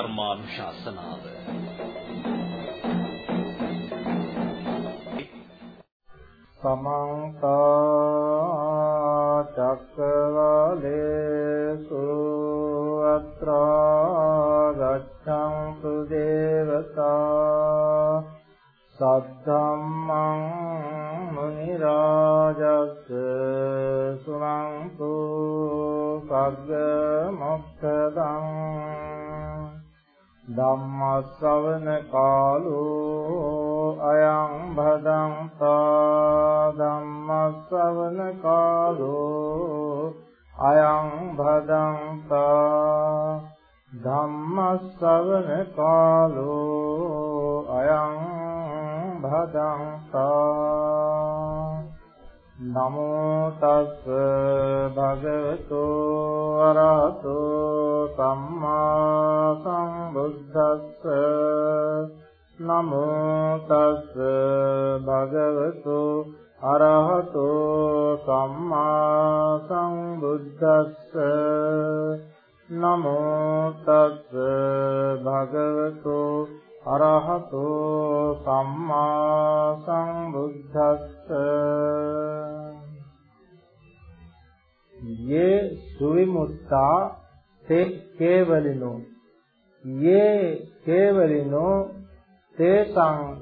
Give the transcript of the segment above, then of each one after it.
ධර්මානුශාසනාව. සමන්ත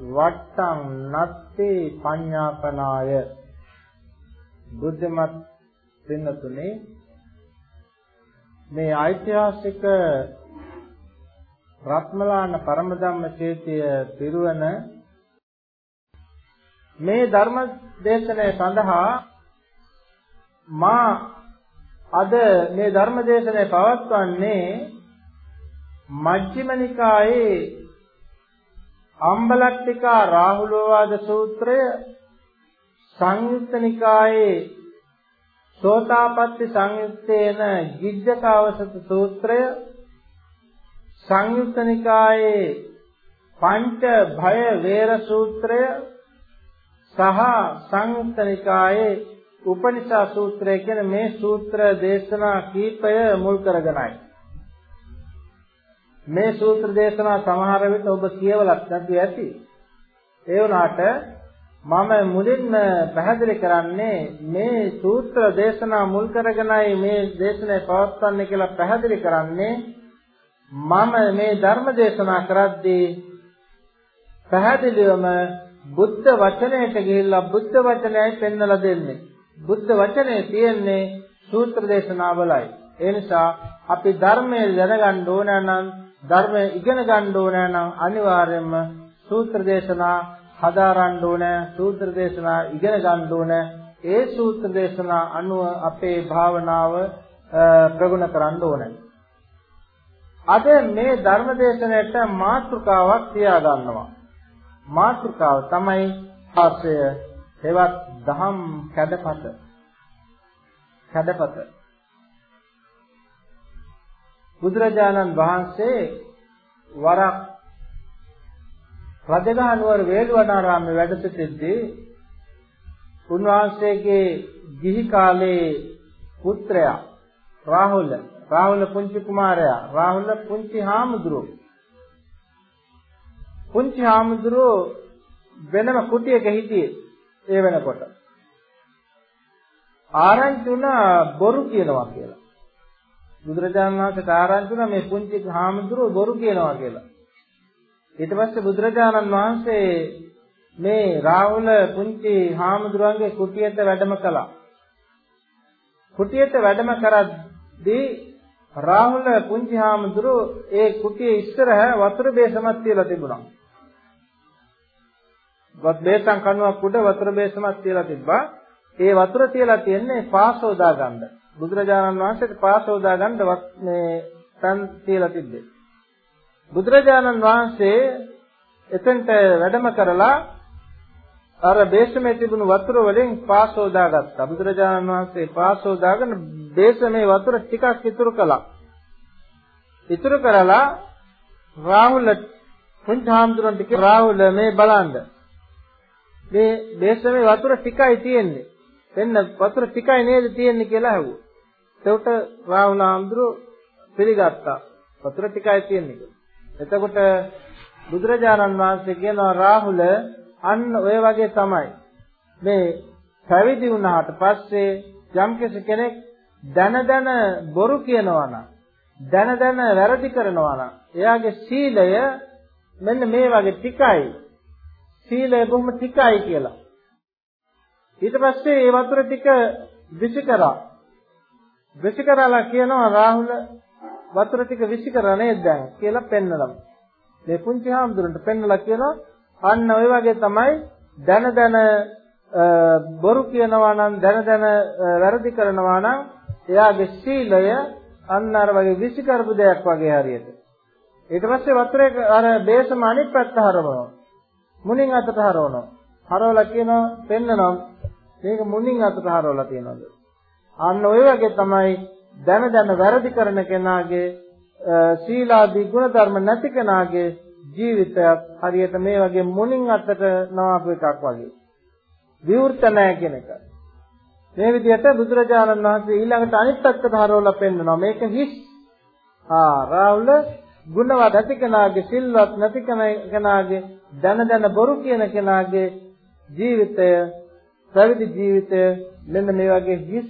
වට්ටං නත්ති පඤ්ඤාපනාය. බුද්ධමත් පින්නතුනේ මේ ඓතිහාසික රත්මලාන පරම ධම්ම චේතිය පිරුවන මේ ධර්ම දේශනය සඳහා මා අද මේ ධර්ම දේශනය පවත්වන්නේ මජ්ක්‍ධිම නිකායේ අම්බලට්ටිකා රාහුලෝවාද සූත්‍රය සංයුත්ත නිකායේ සෝතාපට්ටි සංයුත්තේන ගිජ්ජකවසත සූත්‍රය සංයුත්ත නිකායේ පංච භය වේර සූත්‍රය සහ සංයුත්ත නිකායේ උපනිෂා සූත්‍රය කියන මේ සූත්‍ර දේශනා කීපය මුල් කරගෙනයි. මේ සූත්‍ර දේශනා සමහර විට ඔබ කියවලත් නැති ඇති. ඒ වුණාට මම මුලින්ම පැහැදිලි කරන්නේ මේ සූත්‍ර දේශනා මුල් කරගෙනයි මේ දේශනේ පවත්වන්නේ කියලා පැහැදිලි කරන්නේ මම මේ ධර්ම දේශනා කරද්දී පැහැදිලිවම බුද්ධ වචනයට ගිහිල්ලා බුද්ධ වචනයයි පෙන්වලා දෙන්නේ. බුද්ධ වචනේ තියෙන්නේ සූත්‍ර දේශනාවලයි. ඒ නිසා අපි ධර්මයේ දැනගන්න ඕන නම් ධර්මය ඉගෙන ගන්න ඕන නම් අනිවාර්යයෙන්ම සූත්‍ර දේශනා හදාරන්න ඕන සූත්‍ර දේශනා ඉගෙන ගන්න ඕන ඒ සූත්‍ර දේශනා අනුව අපේ භාවනාව ප්‍රගුණ කරන්න ඕනේ. අද මේ ධර්ම දේශනාවට මාතෘකාවක් තියා ගන්නවා. මාතෘකාව තමයි ආශ්‍රය හෙවත් දහම් කැඩපත. කැඩපත. බුදුරජාණන් වහන්සේ වරක් රජගහ නුවර වේළුවනාරාමේ වැඩ සිටිද්දී උන්වහන්සේගේ ගිහි කාලේ පුත්‍රයා රාහුල රාහුල පුංචි කුමාරයා රාහුල පුංචි හාමුදුරුවෝ. පුංචි හාමුදුරුවෝ වෙනම කුටියක හිටියේ ඒ වෙනකොට. ආරංචි වුණා බොරු කියනවා කියලා. බුදුරජාණන් වහන්සේට ආරංචි වුණා මේ පුංචි හාමුදුරුවෝ බොරු කියනවා කියලා ඊට පස්සේ බුදුරජාණන් වහන්සේ මේ රාහුල පුංචි හාමුදුරුවන්ගේ කුටියට වැඩම කළා කුටියට වැඩම කරද්දී රාහුල පුංචි හාමුදුරුවෝ ඒ කුටියේ ඉස්සරහ වතුර බේසමක් තියලා තිබුණා. වත් බේසම් කණුවක් උඩ වතුර බේසමක් තියලා තිබ්බා. ඒ වතුර තියලා තියන්නේ පාසෝදා ගන්න. බුදුරජාණන් වහන්සේට පාසෝදා ගන්න මේ තන් තියලා තිබ්බේ. බුදුරජාණන් වහන්සේ එතෙන්ට වැඩම කරලා අර බේසමේ තිබුණු වතුර වලින් පාසෝදා ගත්තා. බුදුරජාණන් වහන්සේ පාසෝදාගෙන බේසමේ වතුර ටිකක් ඉතුරු කළා. ඉතුරු කරලා රාහුල පුංචාම්දුරන්ට කිව්වා රාහුල මේ බලන්න. මේ බේසමේ වතුර ටිකයි තියෙන්නේ. එන්න වතුර ටිකයි නේද තියෙන්නේ කියලා ඇහුවා. එතකොට රාහුල ආම්දුර පිළිගත්තා. වතුර ටිකයි තියෙන්නේ. එතකොට බුදුරජාණන් වහන්සේ කියනවා රාහුල අන්න ඔය වගේ තමයි. මේ පැවිදි වුණාට පස්සේ යම් කෙනෙක් දන දන බොරු කියනවා නම් දන දන වැරදි කරනවා නම් එයාගේ සීලය මෙන්න මේ වගේ ටිකයි. සීලය බොහොම ටිකයි කියලා. ඊට පස්සේ ඒ වතුර ටික විසි කරා. විසි කරලා කියනවා රාහුල වතුර ටික විසි කරා නේද දැන් කියලා පෙන්නනවා. මේ පුංචි හාමුදුරන්ට පෙන්නලා කියනවා අන්න ওই වගේ තමයි දන දන බොරු කියනවා නම් දන දන වැරදි කරනවා නම් එයාගේ සීලය අන්න අර වගේ විසි කරපු දෙයක් වගේ හරියට. ඊට පස්සේ වතුරේ අර බේසම අනිත් පැත්ත හරවනවා. මුණින් අතට හරවනවා. හරවලා කියනවා පෙන්නනවා මේක මුණින් අතට හරවලා තියනවාද? අන්න ඔය වගේ තමයි දැන දැන වැරදි කරන කෙනාගේ සීලාදී ගුණ ධර්ම නැති කෙනාගේ ජීවිතයක් හරියට මේ වගේ මුණින් අතට නවාපු එකක් වගේ. විවෘත නැහැ කියන එක. මේ විදිහට බුදුරජාණන් වහන්සේ ඊළඟට අනිත් පැත්තට හරවලා පෙන්නනවා මේක හිස්. ආ රාහුල ගුණවත් නැති කෙනාගේ සිල්වත් නැති කෙනාගේ දන දන බොරු කියන කෙනාගේ ජීවිතය පැවිදි ජීවිතය මෙන්න මේ වගේ හිස්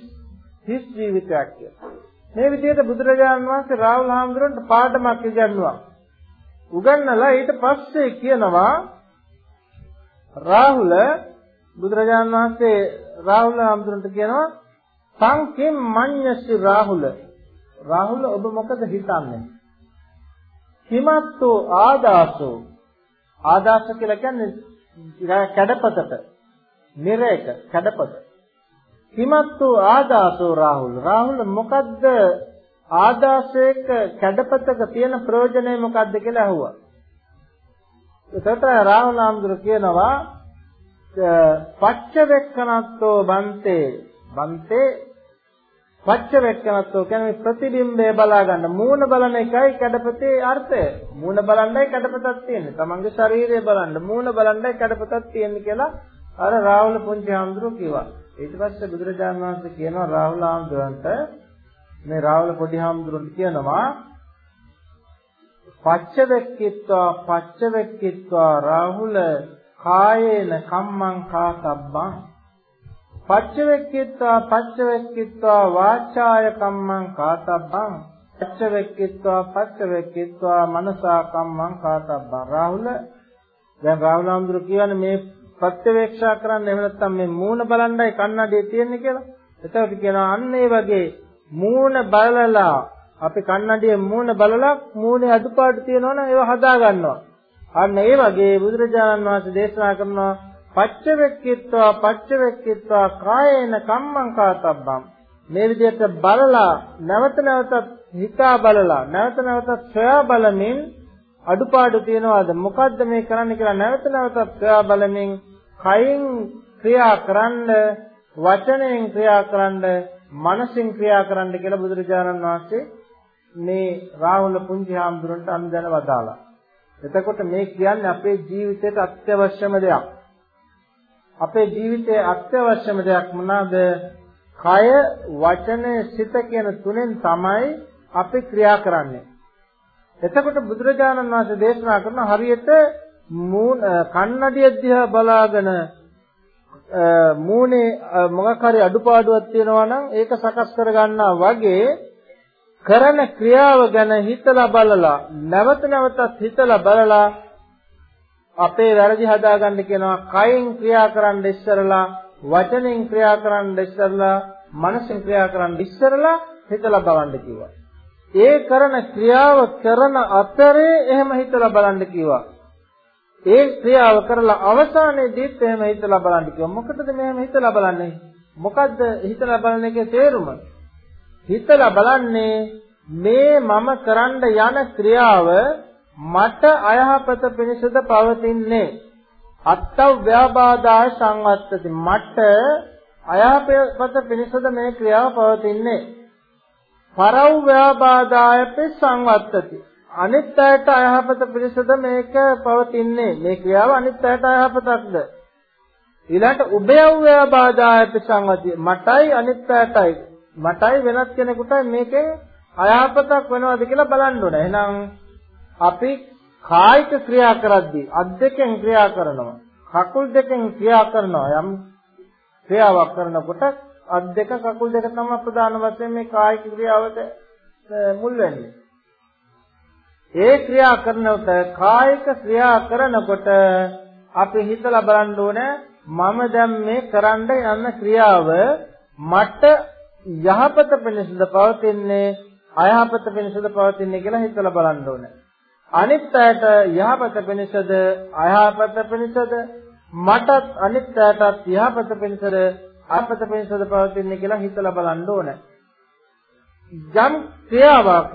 හිස් ජීවිතයක් කියලා. මේ විදිහට බුදුරජාණන් වහන්සේ රාහුල හාමුදුරන්ට පාඩමක් ඉගන්වුවා. උගන්වලා ඊට පස්සේ කියනවා රාහුල බුදුරජාණන් වහන්සේ රාහුල හාමුදුරන්ට කියනවා සංකින් මඤ්ඤසි රාහුල. රාහුල ඔබ මොකද හිතන්නේ? හිමත්තෝ ආදාසෝ. ආදාස කියලා කියන්නේ කැඩපතට. නිරේක. කැඩපත. හිමත්තෝ ආදාසෝ රාහුල. රාහුල මොකද්ද ආදාසයක කැඩපතක තියෙන ප්‍රයෝජනය මොකද්ද කියලා අහුවා එතකොට රාහුල ආම්දුර කියනවා පච්චවෙක්කනත්තෝ බන්තේ. බන්තේ පච්චවෙක්කනත්තෝ කියන්නේ ප්‍රතිබිම්බය බලා ගන්න. මූණ බලන එකයි කඩපතේ අර්ථය. මූණ බලන්නයි කඩපතක් තියෙන්නේ. තමන්ගේ ශරීරය බලන්න. මූණ බලන්නයි කඩපතක් තියෙන්නේ කියලා අර රාහුල පුංචි හාමුදුරුවෝ කිව්වා. ඊට පස්සේ බුදුරජාණන් වහන්සේ කියනවා රාහුල හාමුදුරන්ට මේ රාහුල පොඩි හාමුදුරන්ට කියනවා පච්චවෙක්කිත්වා පච්චවෙක්කිත්වා රාහුල කායේන කම්මං කාතබ්බං. පච්චවෙක්කිත්වා පච්චවෙක්කිත්වා වාචාය කම්මං කාතබ්බං. පච්චවෙක්කිත්වා පච්චවෙක්කිත්වා මනසා කම්මං කාතබ්බං. රාහුල දැන් රාහුල අඳුර කියන්නේ මේ ප්‍රත්‍යවේක්ෂා කරන්න එහෙම නැත්නම් මේ මූණ බලන්නයි කන්නඩිය තියෙන්නේ කියලා. එතකොට කියනවා අන්න ඒ වගේ මූණ බලලා අපි කන්නඩියේ මූණ බලලා මූණේ අඩුපාඩු තියෙනවා නම් ඒව හදා ගන්නවා. අන්න ඒ වගේ බුදුරජාණන් වහන්සේ දේශනා කරනවා පච්චවෙක්කිත්වා පච්චවෙක්කිත්වා කායේන කම්මං කාතබ්බම් මේ විදිහට බලලා නැවත නැවතත් හිතා බලලා නැවත නැවතත් සොයා බලමින් අඩුපාඩු තියනවාද මොකද්ද මේ කරන්න කියලා නැවත නැවතත් සොයා බලමින් කයින් ක්‍රියා කරන්න වචනයෙන් ක්‍රියා කරන්න මනසින් ක්‍රියා කරන්න කියලා බුදුරජාණන් වහන්සේ මේ රාහුල පුංචි හාමුදුරන්ට අනුදැන වදාලා එතකොට මේ කියන්නේ අපේ ජීවිතයට අත්‍යවශ්‍යම දෙයක්. අපේ ජීවිතයේ අත්‍යවශ්‍යම දෙයක් මොනවාද? කය, වචනය, සිත කියන තුනෙන් තමයි අපි ක්‍රියා කරන්නේ. එතකොට බුදුරජාණන් වහන්සේ දේශනා කරන හරියට මූණ කන්නඩිය දිහා බලාගෙන මූණේ මොකක් හරි අඩුපාඩුවක් තියෙනවා නම් ඒක සකස් කර ගන්නවා වගේ කරන ක්‍රියාව ගැන හිතලා බලලා නැවත නැවතත් හිතලා බලලා අපේ වැරදි හදාගන්න කියනවා කයින් ක්‍රියා කරන්න ඉස්සරලා වචනෙන් ක්‍රියා කරන්න ඉස්සරලා මනසෙන් ක්‍රියා කරන්න ඉස්සරලා හිතලා බලන්න කිව්වා. ඒ කරන ක්‍රියාව කරන අතරේ එහෙම හිතලා බලන්න කිව්වා. ඒ ක්‍රියාව කරලා අවසානයේදීත් එහෙම හිතලා බලන්න කිව්වා. මොකටද මෙහෙම හිතලා බලන්නේ? මොකද්ද හිතලා බලන එකේ තේරුම? හිතලා බලන්නේ මේ මම කරන්න යන ක්‍රියාව මට අයහපත පිණිසද පවතින්නේ අත්තව ව්‍යාබාධාය සංවත්තති මට අයහපත පිණිසද මේ ක්‍රියාව පවතින්නේ පරව් ව්‍යාබාධාය සංවත්තති අනිත් අයට අයහපත පිණිසද මේක පවතින්නේ මේ ක්‍රියාව අනිත් අයට අයහපතක්ද ඊළඟට උභය ව්‍යාබාධාය සංවත්තති මටයි අනිත් අයටයි මටයි වෙනත් කෙනෙකුටයි මේකෙන් අයහපතක් වෙනවද කියලා බලන්න ඕනේ. එහෙනම් අපි කායික ක්‍රියා කරද්දී අත් දෙකෙන් ක්‍රියා කරනවා. කකුල් දෙකෙන් ක්‍රියා කරනවා. යම් ක්‍රියාවක් කරනකොට අත් දෙක කකුල් දෙක තමයි ප්‍රධාන වශයෙන් මේ කායික ක්‍රියාවට මුල් වෙන්නේ. ඒ ක්‍රියා කරනකොට කායික ක්‍රියා කරනකොට අපි හිතලා බලන්න ඕනේ මම දැන් මේ කරන්න යන ක්‍රියාව මට යහපත පිණිසද පවතින්නේ අයහපත පිණිසද පවතින්නේ කියලා හිතලා බලන්න ඕනේ. අනිත් අයට යහපත පිණිසද අයහපත පිණිසද මටත් අනිත් අයටත් යහපත පිණිසද අපත පිණිසද පවතින්නේ කියලා හිතලා බලන්න ඕනේ. යම් ක්‍රියාවක්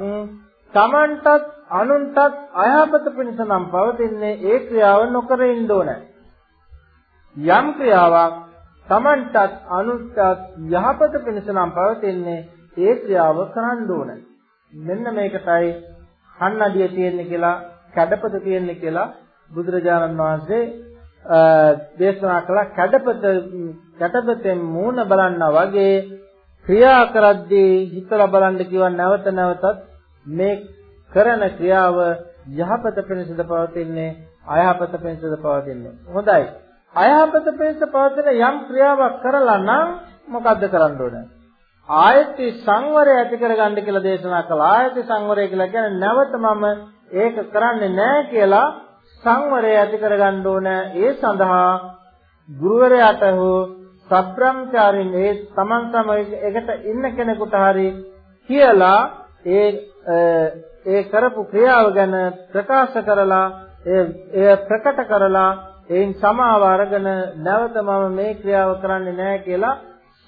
Tamanටත් අනුන්ටත් අයහපත පිණිස නම් පවතින්නේ ඒ ක්‍රියාව නොකර ඉන්න ඕනේ. යම් ක්‍රියාවක් Tamanටත් අනුන්ටත් යහපත පිණිස නම් පවතින්නේ ඒ ක්‍රියාව කරන්න ඕනේ. මෙන්න මේකටයි කන්නඩිය තියෙන්නේ කියලා කැඩපත තියෙන්නේ කියලා බුදුරජාණන් වහන්සේ දේශනා කළ කැඩපත කැඩපතෙන් මූණ බලන්නා වගේ ක්‍රියා කරද්දී හිතලා බලන්න කිව්ව නැවත නැවතත් මේ කරන ක්‍රියාව යහපත පිණිසද පවතින්නේ අයහපත පිණිසද පවතින්නේ. හොඳයි. අයහපත පිණිස පවතින යම් ක්‍රියාවක් කරලා නම් මොකද්ද කරන්න ඕනේ? ආයති සංවරය ඇති කරගන්න කියලා දේශනා කළා. ආයති සංවරය කියලා කියන්නේ නැවත මම ඒක කරන්නේ නැහැ කියලා සංවරය ඇති කරගන්න ඕන. ඒ සඳහා ගුරුවරයාට හෝ සබ්‍රාහ්මචාරින් ඒ තමන් සම එකට ඉන්න කෙනෙකුට හරි කියලා ඒ ඒ කරපු ක්‍රියාව ගැන ප්‍රකාශ කරලා ඒ ප්‍රකට කරලා එයින් සමාව අරගෙන නැවත මම මේ ක්‍රියාව කරන්නේ නැහැ කියලා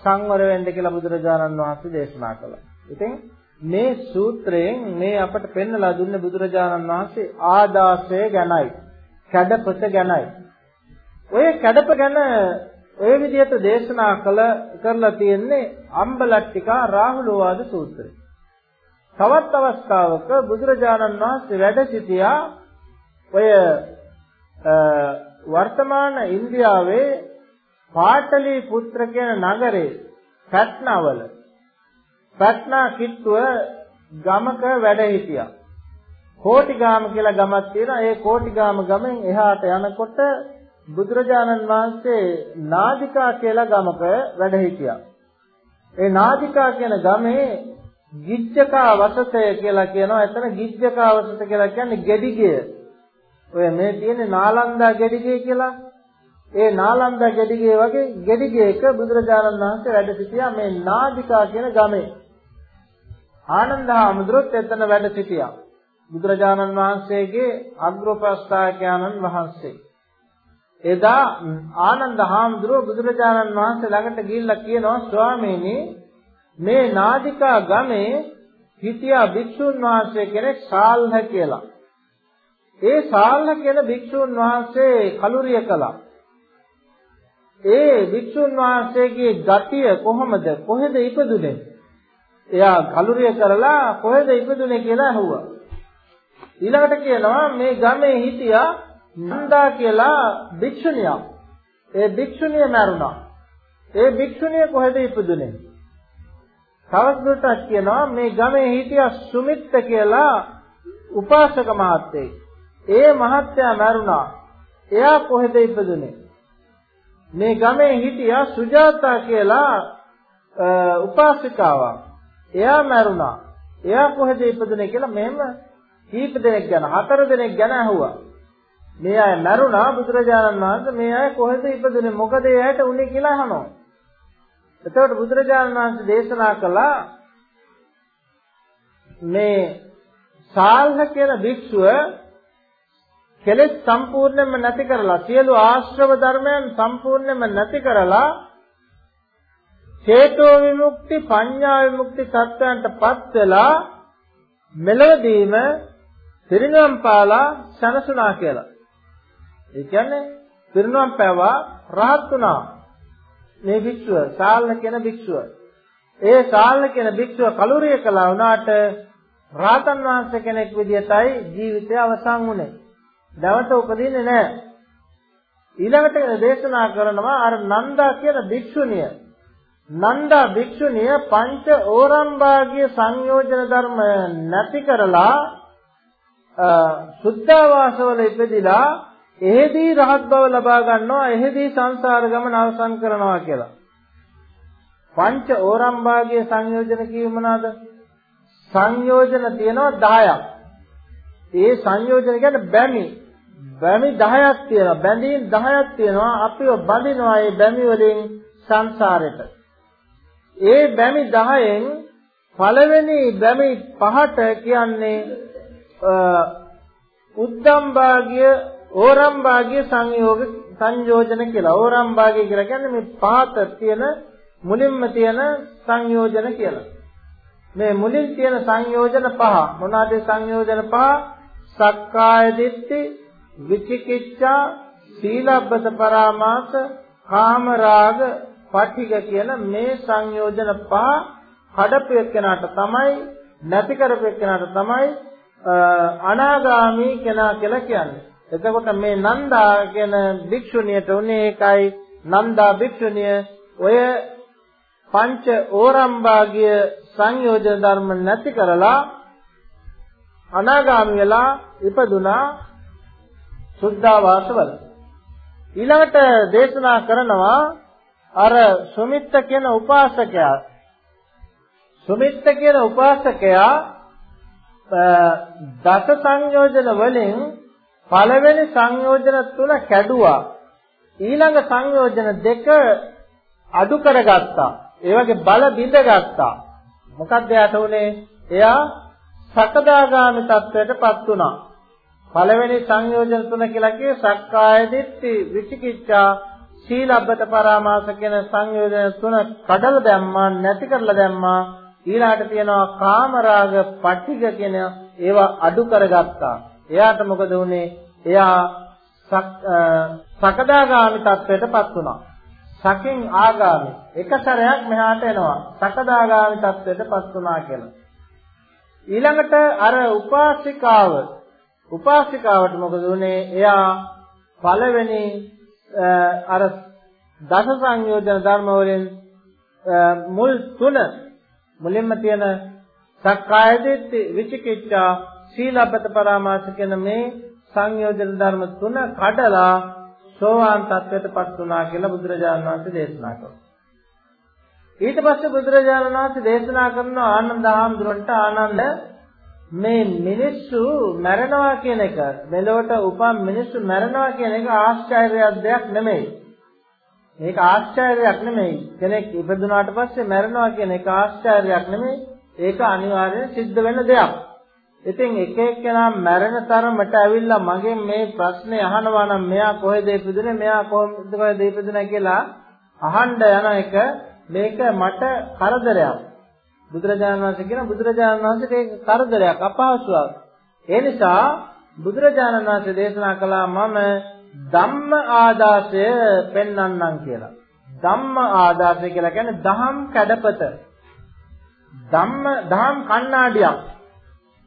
සංවර වෙන්න කියලා බුදුරජාණන් වහන්සේ දේශනා කළා. ඉතින් මේ සූත්‍රයෙන් මේ අපට පෙන්වලා දුන්නේ බුදුරජාණන් වහන්සේ ආදාසය ගැනයි, කැඩපත ගැනයි. ඔය කැඩප ගැන ඔය විදිහට දේශනා කළ කරලා තියෙන්නේ අම්බලට්ටිකා රාහුලෝවාද සූත්‍රය. තවත් අවස්ථාවක බුදුරජාණන් වහන්සේ වැඩ සිටියා ඔය වර්තමාන ඉන්දියාවේ පාටලී පුත්‍ර කියන නගරේ පැට්නාවල පැට්නා කිට්ටුව ගමක වැඩ හිටියා. කෝටිගාම කියලා ගමක් තියෙනවා. ඒ කෝටිගාම ගමෙන් එහාට යනකොට බුදුරජාණන් වහන්සේ නාදිකා කියලා ගමක වැඩ හිටියා. ඒ නාදිකා කියන ගමේ ගිජ්ජකා වසතය කියලා කියනවා. එතන ගිජ්ජකා වසත කියලා කියන්නේ ගෙඩිගේ. ඔය මේ තියෙන්නේ නාලන්දා ගෙඩිගේ කියලා. ඒ නාලන්දා ගෙඩිගේ වගේ ගෙඩිගේක බුදුරජාණන් වහන්සේ වැඩ සිටියා මේ නාදිකා කියන ගමේ. ආනන්ද හාමුදුරුවෝ එතන වැඩ සිටියා. බුදුරජාණන් වහන්සේගේ අග්‍රෝපස්ථායකයන්න් වහන්සේ. එදා ආනන්ද හාමුදුරුවෝ බුදුරජාණන් වහන්සේ ළඟට ගිහිල්ලා කියනවා ස්වාමීනි මේ නාදිකා ගමේ හිටියා භික්ෂුන් වහන්සේ කෙනෙක් සාල්හ කියලා. ඒ සාල්හ කියන භික්ෂුන් වහන්සේ කලුරිය කළා. ඒ වික්ෂුන් වහන්සේගේ ගතිය කොහොමද කොහෙද ඉපදුනේ? එයා කලුරිය කරලා කොහෙද ඉපදුනේ කියලා අහුවා. ඊළඟට කියනවා මේ ගමේ හිටියා නන්දා කියලා භික්ෂුණියක්. ඒ භික්ෂුණිය මරුණා. ඒ භික්ෂුණිය කොහෙද ඉපදුනේ? තවදුරටත් කියනවා මේ ගමේ හිටියා සුමිත්ත කියලා උපාසක මහත්තයෙක්. ඒ මහත්තයා මරුණා. එයා කොහෙද ඉපදුනේ? මේ ගමේ හිටියා සුජාතා කියලා උපාසිකාවක්. එයා මැරුණා. එයා කොහෙද ඉපදුනේ කියලා මෙහෙම කීප දෙනෙක් ගැන හතර දෙනෙක් ගැන අහුවා. මේ අය මැරුණා බුදුරජාණන් වහන්සේ මේ අය කොහෙද ඉපදුනේ මොකද ඒ ඇයට උනේ කියලා අහනවා. එතකොට බුදුරජාණන් වහන්සේ දේශනා කළා මේ සාල්හ කියන භික්ෂුව කෙලෙස් සම්පූර්ණයෙන්ම නැති කරලා සියලු ආශ්‍රව ධර්මයන් සම්පූර්ණයෙන්ම නැති කරලා චේතෝ විමුක්ති පඤ්ඤා විමුක්ති සත්‍යයන්ටපත් වෙලා මෙලවදීම පිරිනුවම් පාලා සනසුනා කියලා. ඒ කියන්නේ පිරිනුවම් පෑවා රහත් වුණා. මේ භික්ෂුව සාල්න කියන භික්ෂුව. ඒ සාල්න කියන භික්ෂුව කලුරිය කළා වුණාට රාතන් වහන්සේ කෙනෙක් විදියටයි ජීවිතය අවසන් වුණේ. නැවත උපදින්නේ නැහැ. ඊළඟට දේශනා කරනවා අර නන්දා කියන භික්ෂුණිය. නන්දා භික්ෂුණිය පංච ඕරම්භාගිය සංයෝජන ධර්ම නැති කරලා සුද්ධාවාසවල ඉපදිලා එහෙදී රහත් බව ලබා ගන්නවා එහෙදී සංසාර ගමන අවසන් කරනවා කියලා. පංච ඕරම්භාගයේ සංයෝජන කිව්ව මොනවාද? සංයෝජන තියෙනවා 10ක්. ඒ සංයෝජන කියන්නේ බැමි. බැමි 10ක් තියෙනවා. බැඳීම් 10ක් තියෙනවා. අපිව බඳිනවා මේ බැමි වලින් සංසාරෙට. ඒ බැමි 10න් පළවෙනි බැමි පහට කියන්නේ උද්දම් භාග්‍ය ඕරම් භාග්‍ය සංයෝග සංයෝජන කියලා. ඕරම් භාග්‍ය කියලා කියන්නේ මේ පහත තියෙන මුලින්ම තියෙන සංයෝජන කියලා. මේ මුලින් තියෙන සංයෝජන පහ මොනවාද සංයෝජන පහ? සක්කාය දිට්ඨි, විචිකිච්ඡා, සීලබ්බත පරාමාස, කාමරාග, පටිඝ කියන මේ සංයෝජන පහ කඩපු එක්කෙනාට තමයි නැති කරපු එක්කෙනාට තමයි අනාගාමී කෙනා කියලා කියන්නේ. එතකොට මේ නන්දා කියන භික්ෂුණියට උනේ ඒකයි. නන්දා භික්ෂුණිය ඔය පංච ඕරම්භාගිය සංයෝජන ධර්ම නැති කරලා අනාගාමී වෙලා ඉපදුනා සුද්ධාවාසවල. ඊළඟට දේශනා කරනවා අර සුමිත්ත කියන උපාසකයා. සුමිත්ත කියන උපාසකයා දස සංයෝජන වලින් පළවෙනි සංයෝජන තුන කැඩුවා. ඊළඟ සංයෝජන දෙක අඩු කරගත්තා. ඒ වගේ බල බිඳගත්තා. මොකක්ද යට උනේ? එයා සකදාගාමි තත්වයටපත් වුණා. පළවෙනි සංයෝජන තුන කියලා කියේ සක්කාය දිට්ඨි විචිකිච්ඡා සීලබ්බත පරාමාස කියන සංයෝජන තුන කඩලා දැම්මා නැති කරලා දැම්මා. ඊළාට තියෙනවා කාමරාග පටිඝ කියන ඒවා අඩු කරගත්තා. එයාට මොකද වුනේ? එයා සකදාගාමි තත්වයටපත් වුණා. සකින් ආගාමි. එක සැරයක් මෙහාට එනවා. සකදාගාමි තත්වයටපත් වුණා කියලා. ඊළඟට අර උපාසිකාව. උපාසිකාවට මොකද උනේ එයා පළවෙනි අර දස සංයෝජන ධර්ම වලින් මුල් තුන මුලින්ම තියෙන සක්කාය දිට්ඨි විචිකිච්ඡා සීලබ්බත පරාමාස කියන මේ සංයෝජන ධර්ම තුන කඩලා සෝවාන් තත්වයටපත් වුණා කියලා බුදුරජාණන් වහන්සේ දේශනා කළා. ඊට පස්සේ බුදුරජාණන් වහන්සේ දේශනා කරන ආනන්ද හාමුදුරන්ට ආනන්ද මේ මිනිස්සු මැරෙනවා කියන එක මෙලොවට උපන් මිනිස්සු මැරෙනවා කියන එක ආශ්චර්යයක් දෙයක් නෙමෙයි. මේක ආශ්චර්යයක් නෙමෙයි. කෙනෙක් ඉපදුනාට පස්සේ මැරෙනවා කියන එක ආශ්චර්යයක් නෙමෙයි. ඒක අනිවාර්යෙන් සිද්ධ වෙන දෙයක්. ඉතින් එක එක්කෙනා මැරෙන තරමට ඇවිල්ලා මගෙන් මේ ප්‍රශ්නේ අහනවා නම් මෙයා කොහෙද ඉපදුනේ මෙයා කොහෙද ඉපදුනේ කියලා අහන්න යන එක මේක මට කරදරයක්. බුදුරජාණන් වහන්සේ කියන බුදුරජාණන් වහන්සේට ඒක කරදරයක් අපහසුයක්. ඒ නිසා බුදුරජාණන් වහන්සේ දේශනා කළා මම ධම්ම ආදාසය පෙන්වන්නම් කියලා. ධම්ම ආදාසය කියලා කියන්නේ දහම් කැඩපත. ධම්ම දහම් කණ්ණාඩියක්.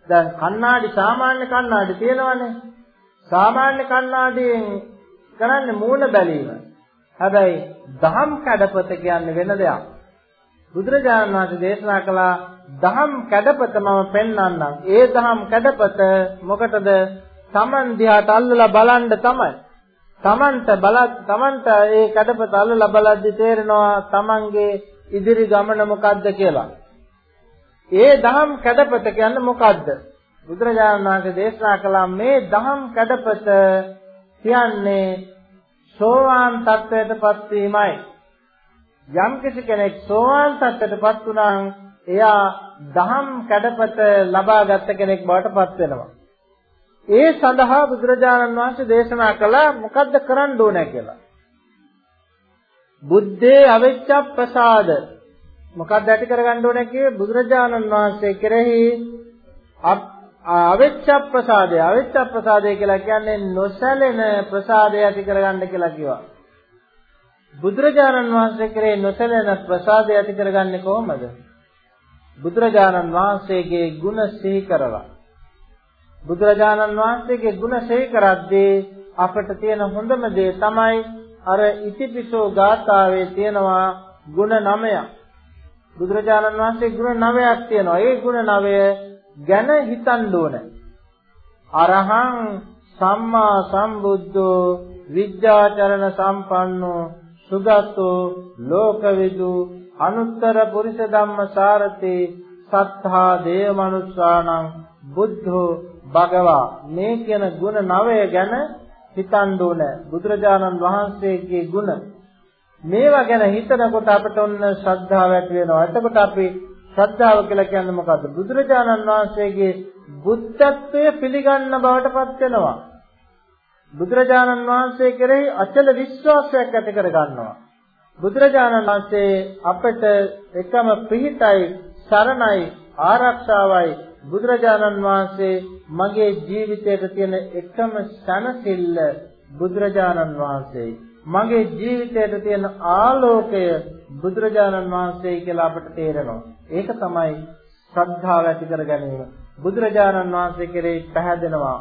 දැන් කණ්ණාඩි සාමාන්‍ය කණ්ණාඩි තියෙනවනේ. සාමාන්‍ය කණ්ණාඩියෙන් කරන්නේ මූණ බැලීම. හැබැයි දහම් කැඩපත කියන්නේ වෙන දෙයක්. බුදුරජාණන් වහන්සේ දේශනා කළා දහම් කැඩපත මම පෙන්වන්නම්. ඒ දහම් කැඩපත මොකටද? Taman දිහාට අල්ලලා බලන්න තමයි. Tamanට බල Tamanට ඒ කැඩපත අල්ලලා බලද්දි තේරෙනවා Tamanගේ ඉදිරි ගමන මොකද්ද කියලා. ඒ දහම් කැඩපත කියන්නේ මොකද්ද? බුදුරජාණන් වහන්සේ දේශනා කළා මේ දහම් කැඩපත කියන්නේ සෝවාන් තත්වයටපත් වීමයි. යම් කෙනෙක් සෝවාන් තත්ත්වයටපත් වුණා නම් එයා දහම් කැඩපත ලබාගත් කෙනෙක් බවට පත් වෙනවා. ඒ සඳහා බුදුරජාණන් වහන්සේ දේශනා කළා මොකද්ද කරන්න ඕන කියලා. බුද්ධේ අවිච්ඡ ප්‍රසාද මොකක්ද ඇති කරගන්න ඕන කියේ බුදුරජාණන් වහන්සේ කෙරෙහි අවිච්ඡ ප්‍රසාදය අවිච්ඡ ප්‍රසාදය කියලා කියන්නේ නොසැලෙන ප්‍රසාදය ඇති කරගන්න කියලා කිව්වා. බුදුරජාණන් වහන්සේ කරේ නොසැලෙන ප්‍රසාදය ඇති කරගන්නේ කොහොමද? බුදුරජාණන් වහන්සේගේ ගුණ සිහි කරලා. බුදුරජාණන් වහන්සේගේ ගුණ සිහි කරද්දී අපට තියෙන හොඳම දේ තමයි අර ඉතිපිසෝ ගාථාවේ තියෙනවා ගුණ 9ක්. බුදුරජාණන් වහන්සේ ගුණ 9ක් තියෙනවා. ඒ ගුණ 9 ගැන හිතන්න ඕන. අරහං සම්මා සම්බුද්ධෝ විද්‍යාචරණ සම්පන්නෝ සුගතෝ ලෝකවිදු අනුත්තර පුරිස ධම්ම සාරතේ සත්තා දේව මනුස්සාණං බුද්ධෝ භගවා මේ කියන ගුණ නවය ගැන හිතන්න ඕන. බුදුරජාණන් වහන්සේගේ ගුණ. මේවා ගැන හිතනකොට අපට ඔන්න ශ්‍රද්ධාව ඇති වෙනවා. එතකොට අපි ශ්‍රද්ධාව කියලා කියන්නේ මොකද්ද? බුදුරජාණන් වහන්සේගේ බුද්ධත්වය පිළිගන්න බවට පත් වෙනවා. බුදුරජාණන් වහන්සේ කෙරෙහි අචල විශ්වාසයක් ඇති කර ගන්නවා. බුදුරජාණන් වහන්සේ අපට එකම පිහිටයි සරණයි ආරක්ෂාවයි බුදුරජාණන් වහන්සේ මගේ ජීවිතයට තියෙන එකම සැනසෙල්ල බුදුරජාණන් වහන්සේයි. මගේ ජීවිතයට තියෙන ආලෝකය බුදුරජාණන් වහන්සේයි කියලා අපට තේරෙනවා. ඒක තමයි ශ්‍රද්ධාව ඇති කර ගැනීම. බුදුරජාණන් වහන්සේ කෙරෙහි පැහැදෙනවා.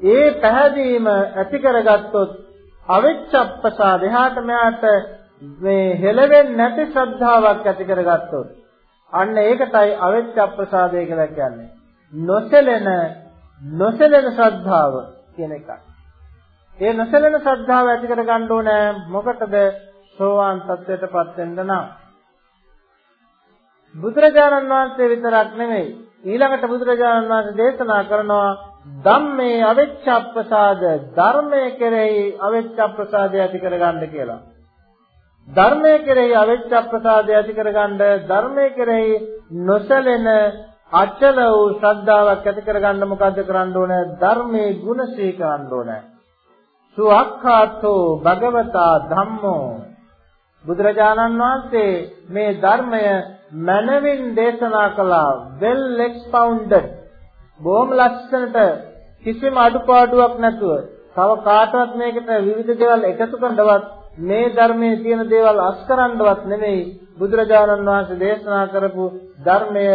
ඒ පැහැදීම ඇති කරගත්තොත් අවිච්ඡප්පසාද එහාට මෙහාට මේ හෙලවෙන්නේ නැති ශ්‍රද්ධාවක් ඇති කරගත්තොත් අන්න ඒකටයි අවිච්ඡප්පසාදය කියලා කියන්නේ නොසැලෙන නොසැලෙන ශ්‍රද්ධාව කියන එකයි ඒ නොසැලෙන ශ්‍රද්ධාව ඇති කර ගන්න ඕනේ මොකටද? සෝවාන් තත්වයටපත් වෙන්න නම්. බුදුරජාණන් වහන්සේ විතරක් නෙමෙයි ඊළඟට බුදුරජාණන් වහන්සේ දේශනා කරනවා ධම්මේ අවෙච්ඡප්පසාද ධර්මයේ කෙරෙහි අවෙච්ඡප්පසාදය ඇති කරගන්න කියලා. ධර්මයේ කෙරෙහි අවෙච්ඡප්පසාදය ඇති කරගන්න ධර්මයේ කෙරෙහි නොසැලෙන අචල වූ ශ්‍රද්ධාවක් ඇති කරගන්න මොකද්ද කරන්න ඕනේ? ධර්මයේ ගුණ සී කරන්න ඕනේ. සුවක්ඛාතෝ භගවතා ධම්මෝ බුදුරජාණන් වහන්සේ මේ ධර්මය මනවින් දේශනා කළා well expounded බොහොම ලස්සනට කිසිම අඩුපාඩුවක් නැතුව තව කාටවත් මේකට විවිධ දේවල් එකතු කරන්නවත් මේ ධර්මයේ තියෙන දේවල් අස්කරන්නවත් නෙමෙයි බුදුරජාණන් වහන්සේ දේශනා කරපු ධර්මය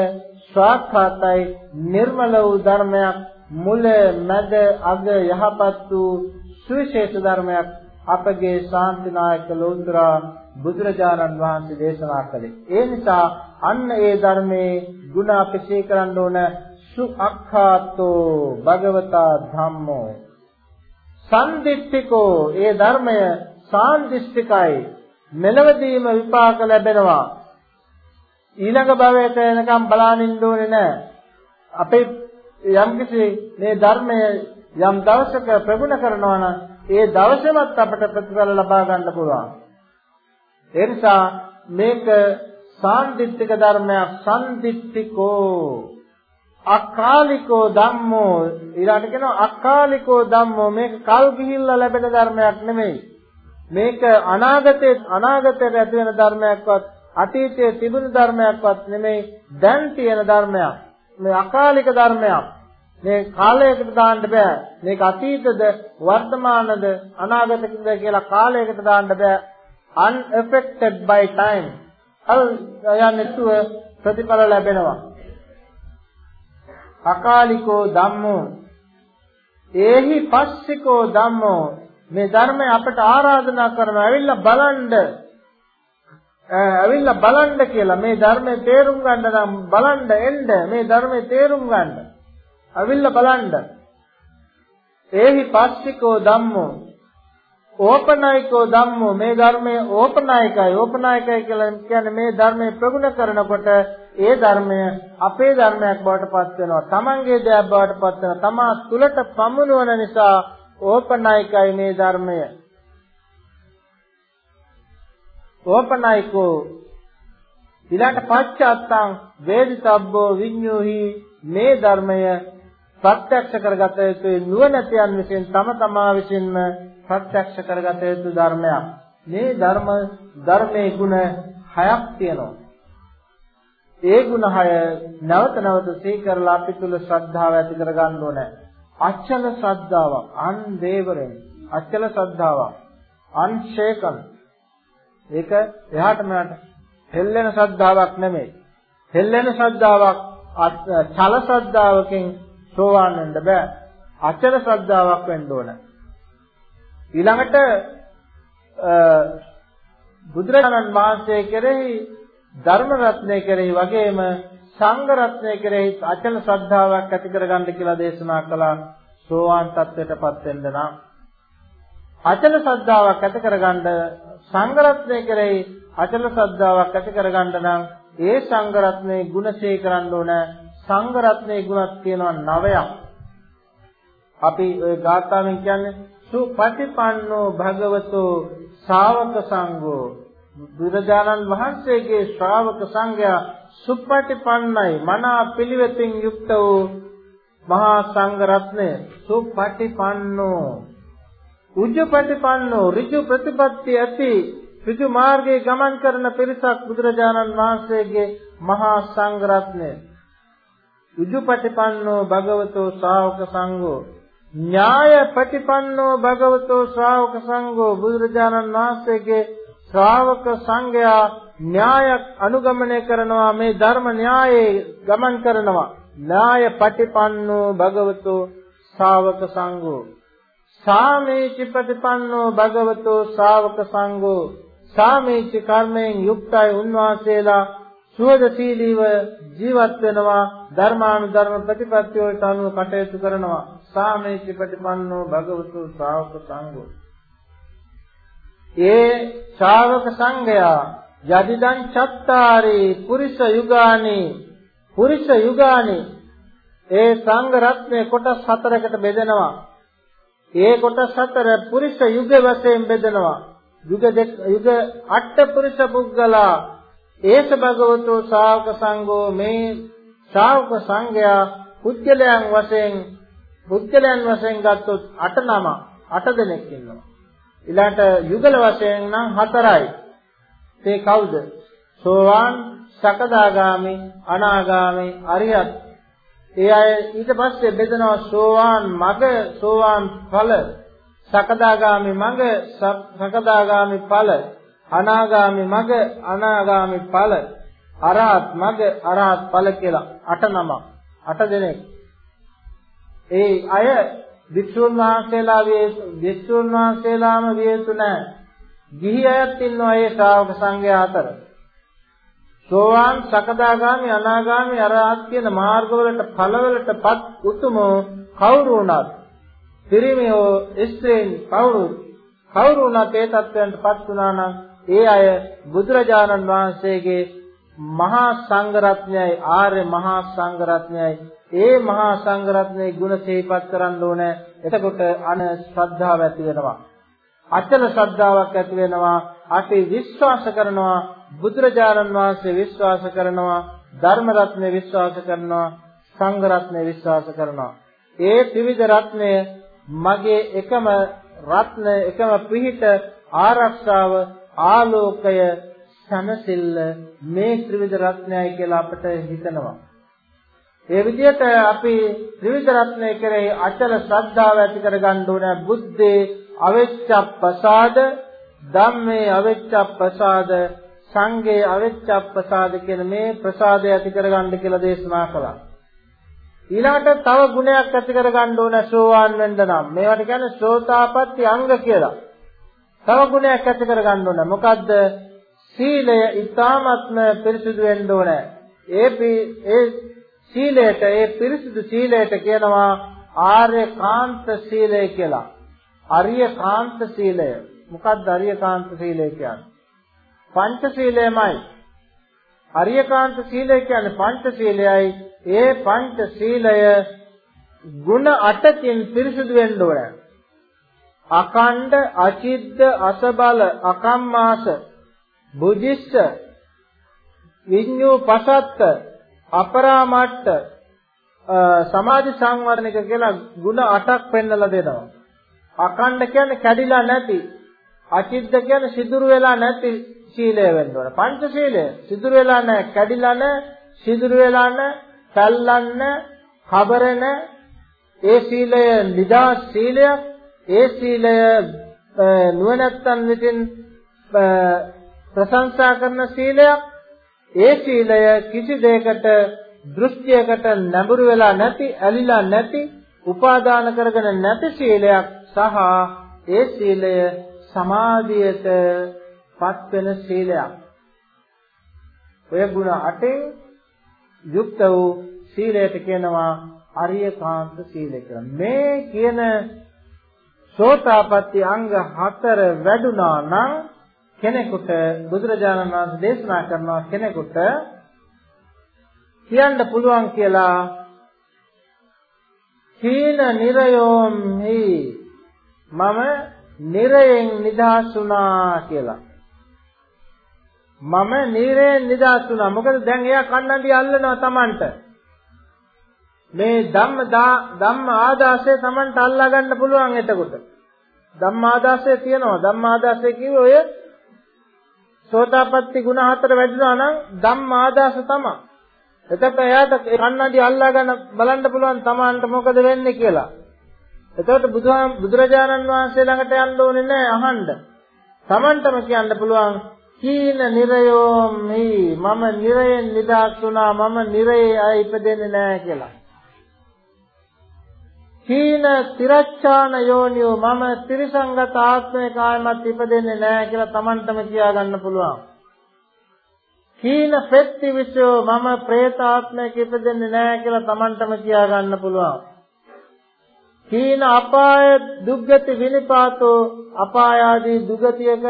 ස්වාක්ඛාතයි නිර්මල වූ ධර්මයක් මුල මැද අග යහපත් වූ සුවිශේෂ ධර්මයක් අපගේ ශාන්තිනායක ලෝතුරා බුදුරජාණන් වහන්සේ දේශනා කළේ. ඒ නිසා අන්න ඒ ධර්මයේ ಗುಣ අපි සීකරන්න ඕන සුඅක්ඛාතෝ භගවතා ධම්මෝ. සම්දිත්තිකෝ. ඒ ධර්මය සාන්දිස්තිකයි මෙලවදීම විපාක ලැබෙනවා. ඊළඟ භවයට එනකම් බලානින්න ඕනේ නැහැ අපේ යම්කිසි මේ ධර්මය යම් දවසක ප්‍රගුණ කරනවා නම් ඒ දවසේවත් අපට ප්‍රතිඵල ලබා ගන්න පුළුවන්. ඒ නිසා මේක සාන්දිත්තික ධර්මයක් සම්දිත්තිකෝ අකාලිකෝ ධම්මෝ. ඊළඟට කියනවා අකාලිකෝ ධම්මෝ. මේක කල් ගිහිල්ලා ලැබෙන ධර්මයක් නෙමෙයි. මේක අනාගතයේ අනාගතයට ඇති වෙන ධර්මයක්වත් අතීතයේ තිබුණු ධර්මයක්වත් නෙමෙයි දැන් තියෙන ධර්මයක්. මේ අකාලික ධර්මයක්. මේ කාලයකට දාන්න බෑ. මේක අතීතද වර්තමානද අනාගතද කියලා කාලයකට දාන්න බෑ. unaffected by time. අල් යන්නේ ප්‍රතිඵල ලැබෙනවා. අකාලිකෝ ධම්මෝ. ඒහි පස්සිකෝ ධම්මෝ. මේ ධර්මය අපට ආරාධනා කරනවා. ඇවිල්ලා බලන්න. ඇවිල්ලා බලන්න කියලා. මේ ධර්මයේ තේරුම් ගන්න නම් බලන්න එන්න. මේ ධර්මයේ තේරුම් ගන්න. ඇවිල්ලා බලන්න. ඒහි පස්සිකෝ ධම්මෝ. ඕපනායකෝ ධම්මෝ. මේ ධර්මයේ ඕපනායකයි. ඕපනායකයි කියලා කියන්නේ මේ ධර්මයේ ප්‍රගුණ කරනකොට ඒ ධර්මය අපේ ධර්මයක් බවට පත් වෙනවා. තමන්ගේ දෙයක් බවට පත් වෙනවා. තමා තුලට පමුණුවන නිසා ඕපනායකයි මේ ධර්මය. ඕපනායකෝ ඊළඟ පච්චත්තං වේදිතබ්බෝ විඤ්ඤෝහි මේ ධර්මය ප්‍රත්‍යක්ෂ කරගත යුතු නුවණැතියන් විසින් තම තමා විසින්ම ප්‍රත්‍යක්ෂ කරගත යුතු ධර්මයක්. මේ ධර්ම ධර්මයේ ගුණ හයක් තියෙනවා. ඒ ගුණ හය නැවත නැවත සීකරලා අපි තුල ශ්‍රද්ධාව ඇති කරගන්න ඕනේ. අචල ශ්‍රද්ධාවක්, අන්දේවරෙන් අචල ශ්‍රද්ධාවක්, අන්ෂේකම්. ඒක එහාට මෙහාට හෙල්ලෙන ශ්‍රද්ධාවක් නෙමෙයි. හෙල්ලෙන ශ්‍රද්ධාවක් චල ශ්‍රද්ධාවකින් සෝවාන් වෙන්න බෑ. අචල ශ්‍රද්ධාවක් වෙන්න ඕනේ. ඊළඟට බුදුරජාණන් වහන්සේ කෙරෙහි ධර්ම රත්නය කෙරෙහි වගේම සංඝ රත්නය කෙරෙහි අචල ශ්‍රද්ධාවක් ඇති කරගන්න කියලා දේශනා කළා. සෝවාන් තත්වයටපත් වෙන්න නම් අචල ශ්‍රද්ධාවක් ඇති කරගන්න සංඝ රත්නය කෙරෙහි අචල ශ්‍රද්ධාවක් ඇති කරගන්න නම් ඒ සංඝ රත්නයේ ගුණසේ කරන්න ඕන. සංඝ රත්නයේ ගුණක් තියෙනවා නවයක්. අපි ওই ගාථාවෙන් කියන්නේ සුපටිපන්නෝ භගවතෝ ශාවක සංඝෝ. බුදුරජාණන් වහන්සේගේ ශ්‍රාවක සංඝයා සුපටිපන්නයි මනා පිළිවෙතින් යුක්ත වූ මහා සංඝ රත්නය සුපටිපන්නෝ. උජ්ජපටිපන්නෝ ඍජු ප්‍රතිපත්ති ඇති ඍජු මාර්ගයේ ගමන් කරන පිරිසක් බුදුරජාණන් වහන්සේගේ මහා සංඝ රත්නය උජ්ජපටිපන්නෝ භගවතෝ ශ්‍රාවක සංඝෝ ඥාය ප්‍රතිපන්නෝ භගවතෝ ශ්‍රාවක සංඝෝ බුදුරජාණන් වහන්සේගේ ශ්‍රාවක සංඝයා න්‍යායක් අනුගමනය කරනවා මේ ධර්ම න්‍යායේ ගමන් කරනවා. න්‍යාය ප්‍රතිපන්නෝ භගවතෝ ශ්‍රාවක සංඝෝ. සාමේච ප්‍රතිපන්නෝ භගවතෝ ශ්‍රාවක සංඝෝ සාමේච කර්මයෙන් යුක්තයි උන්වහන්සේලා සුවදශීලීව ජීවත් වෙනවා ධර්මානුධර්ම ප්‍රතිපත්ති වලට අනුව කටයුතු කරනවා සාමේච ප්‍රතිපන්නෝ භගවතු ශ්‍රාවක සංඝෝ. ඒ ශ්‍රාවක සංඝයා යදිදං චත්තාරි පුරිස යුගානි පුරිස යුගානි. ඒ සංඝ රත්නේ කොටස් හතරකට බෙදෙනවා. ඒ කොටස් හතර පුරිස යුග වශයෙන් බෙදෙනවා යුග දෙක යුග අට පුරිස පුද්ගලා ඒස භගවතු ශ්‍රාවක සංඝෝ මේ ශ්‍රාවක සංඝයා පුද්ගලයන් වශයෙන් පුද්ගලයන් වශයෙන් ගත්තොත් 8 නම 8 දෙනෙක් ඉන්නවා. ඊළාට යුගල වශයෙන් නම් 4යි. ඒ කවුද? සෝවාන්, සකදාගාමි, අනාගාමි, අරියත්. ඒ අය ඊට පස්සේ බෙදනවා සෝවාන් මග, සෝවාන් ඵල, සකදාගාමි මග, සකදාගාමි ඵල, අනාගාමි මග, අනාගාමි ඵල, අරහත් මග, අරහත් ඵල කියලා 8 නමක්. 8 දෙනෙක්. ඒ අය වික්ෂුන් වහන්සේලා වික්ෂුන් වහන්සේලාම විය යුතු නැහැ. ගිහි අයත් ඉන්නවා ඒ ශ්‍රාවක සංඝයා අතර. සෝවාන් සකදාගාමි අනාගාමි අරහත් කියන මාර්ගවලට ඵලවලටපත් උතුමෝ කවුරු වුණත් පිරිමියෝ ස්ත්‍රීන් කවුරු කවුරු වුණත් ඒ තත්වයන්ටපත් වුණා නම් ඒ අය බුදුරජාණන් වහන්සේගේ මහා සංඝ රත්නයයි ආර්ය මහා සංඝ රත්නයයි ඒ මහා සංඝ රත්නයේ ගුණ සිහිපත් කරන්න ඕනේ. එතකොට අන ශ්‍රද්ධාව ඇති වෙනවා. අචල ශ්‍රද්ධාවක් ඇති වෙනවා. අපි විශ්වාස කරනවා බුදුරජාණන් වහන්සේ විශ්වාස කරනවා ධර්ම රත්නය විශ්වාස කරනවා සංඝ රත්නය විශ්වාස කරනවා. ඒ ත්‍රිවිධ රත්නය මගේ එකම රත්න එකම පිහිට ආරක්ෂාව ආලෝකය සනසිල්ල මේ ත්‍රිවිධ රත්නයයි කියලා අපිට හිතෙනවා. ඒ විදිහට අපි ත්‍රිවිධ රත්නය කෙරෙහි අචල ශ්‍රද්ධාව ඇති කරගන්න ඕන බුද්ධේ අවෙච්ඡප්පසාද ධම්මේ අවෙච්ඡප්පසාද සංඝේ අවෙච්ඡප්පසාද කියන මේ ප්‍රසාදය ඇති කරගන්න කියලා දේශනා කළා. ඊළඟට තව ගුණයක් ඇති කරගන්න ඕන සෝවාන් වෙන්න නම් මේවට කියන්නේ සෝතාපට්ටි අංග කියලා. තව ගුණයක් ඇති කරගන්න ඕන. මොකද්ද? සීලය ඊ타ත්ම පිරිසිදු වෙන්න ඕන. ඒ ඒ සීලයට ඒ පිරිසිදු සීලයට කියනවා ආර්යකාන්ත සීලය කියලා. අරියකාන්ත සීලය. මොකක්ද අරියකාන්ත සීලය කියන්නේ? පංචශීලයමයි. අරියකාන්ත සීලය කියන්නේ පංචශීලයයි. ඒ පංචශීලය ගුණ 8කින් පිරිසුදු වෙන්න ඕන. අකණ්ඩ, අචිද්ද, අසබල, අකම්මාස, බුද්ධිස්ස, විඤ්ඤු පසත්ත, අපරාමට්ට, සමාධි සංවර්ධනක කියලා ගුණ 8ක් පෙන්වලා දෙනවා. අකණ්ඩ කියන්නේ කැඩිලා නැති, අචිද්ද කියන්නේ සිදුරු වෙලා නැති සීලය වෙන්න ඕන. පංච සීලය සිදුරු වෙලා නැහැ, කැඩිලා නැහැ, සිදුරු වෙලා නැහැ, තල්ලන්න, කබරන ඒ සීලය නිදා සීලයක්. ඒ සීලය නුවණැත්තන් විසින් ප්‍රශංසා කරන සීලයක්. ඒ සීලය කිසි දෙයකට දෘෂ්ටියකට නැඹුරු වෙලා නැති, ඇලිලා නැති, උපාදාන කරගෙන නැති සීලයක් සහ ඒ සීලය සමාධියට පත් වෙන සීලයක්. ඔය ಗುಣ අටෙන් යුක්ත වූ සීලයට කියනවා අරියකාන්ත සීලය කියලා. මේ කියන සෝතාපට්ටි අංග හතර වැඩුණා නම් කෙනෙකුට බුදුරජාණන් වහන්සේ දේශනා කරනවා කෙනෙකුට කියන්න පුළුවන් කියලා සීල නිරයෝම්හි මම නිරයෙන් නිදහස් වුණා කියලා. මම නිරයෙන් නිදහස් වුණා. මොකද දැන් එයා කන්නඩි අල්ලනවා Tamanට. මේ ධම්ම ධම්ම ආදාසය Tamanට අල්ලා ගන්න පුළුවන් එතකොට. ධම්ම ආදාසය තියෙනවා. ධම්ම ආදාසය කිව්වේ ඔය සෝතාපට්ටි ගුණ හතර වැඩිනවා නම් ධම්ම ආදාස තමයි. එතකොට එයාට කන්නඩි අල්ලා ගන්න බලන්න පුළුවන් Tamanට මොකද වෙන්නේ කියලා. එතකොට බුදුහාම බුදුරජාණන් වහන්සේ ළඟට යන්න ඕනේ නැහැ අහන්න. Tamanටම කියන්න පුළුවන් කීන නිරයෝ මේ මම නිරයෙන් නිදහස් වුණා මම නිරයේ අය ඉපදෙන්නේ නැහැ කියලා. කීන තිරච්ඡාන යෝනියෝ මම ත්‍රිසංගත ආත්මේ කායමත් ඉපදෙන්නේ නැහැ කියලා Tamanටම කියා ගන්න පුළුවන්. කීන පෙත්ති විසෝ මම പ്രേත ආත්මයක ඉපදෙන්නේ නැහැ කියලා Tamanටම කියා ගන්න පුළුවන්. කීන අපාය දුග්ගති විනිපාතෝ අපාය ආදී දුගතියක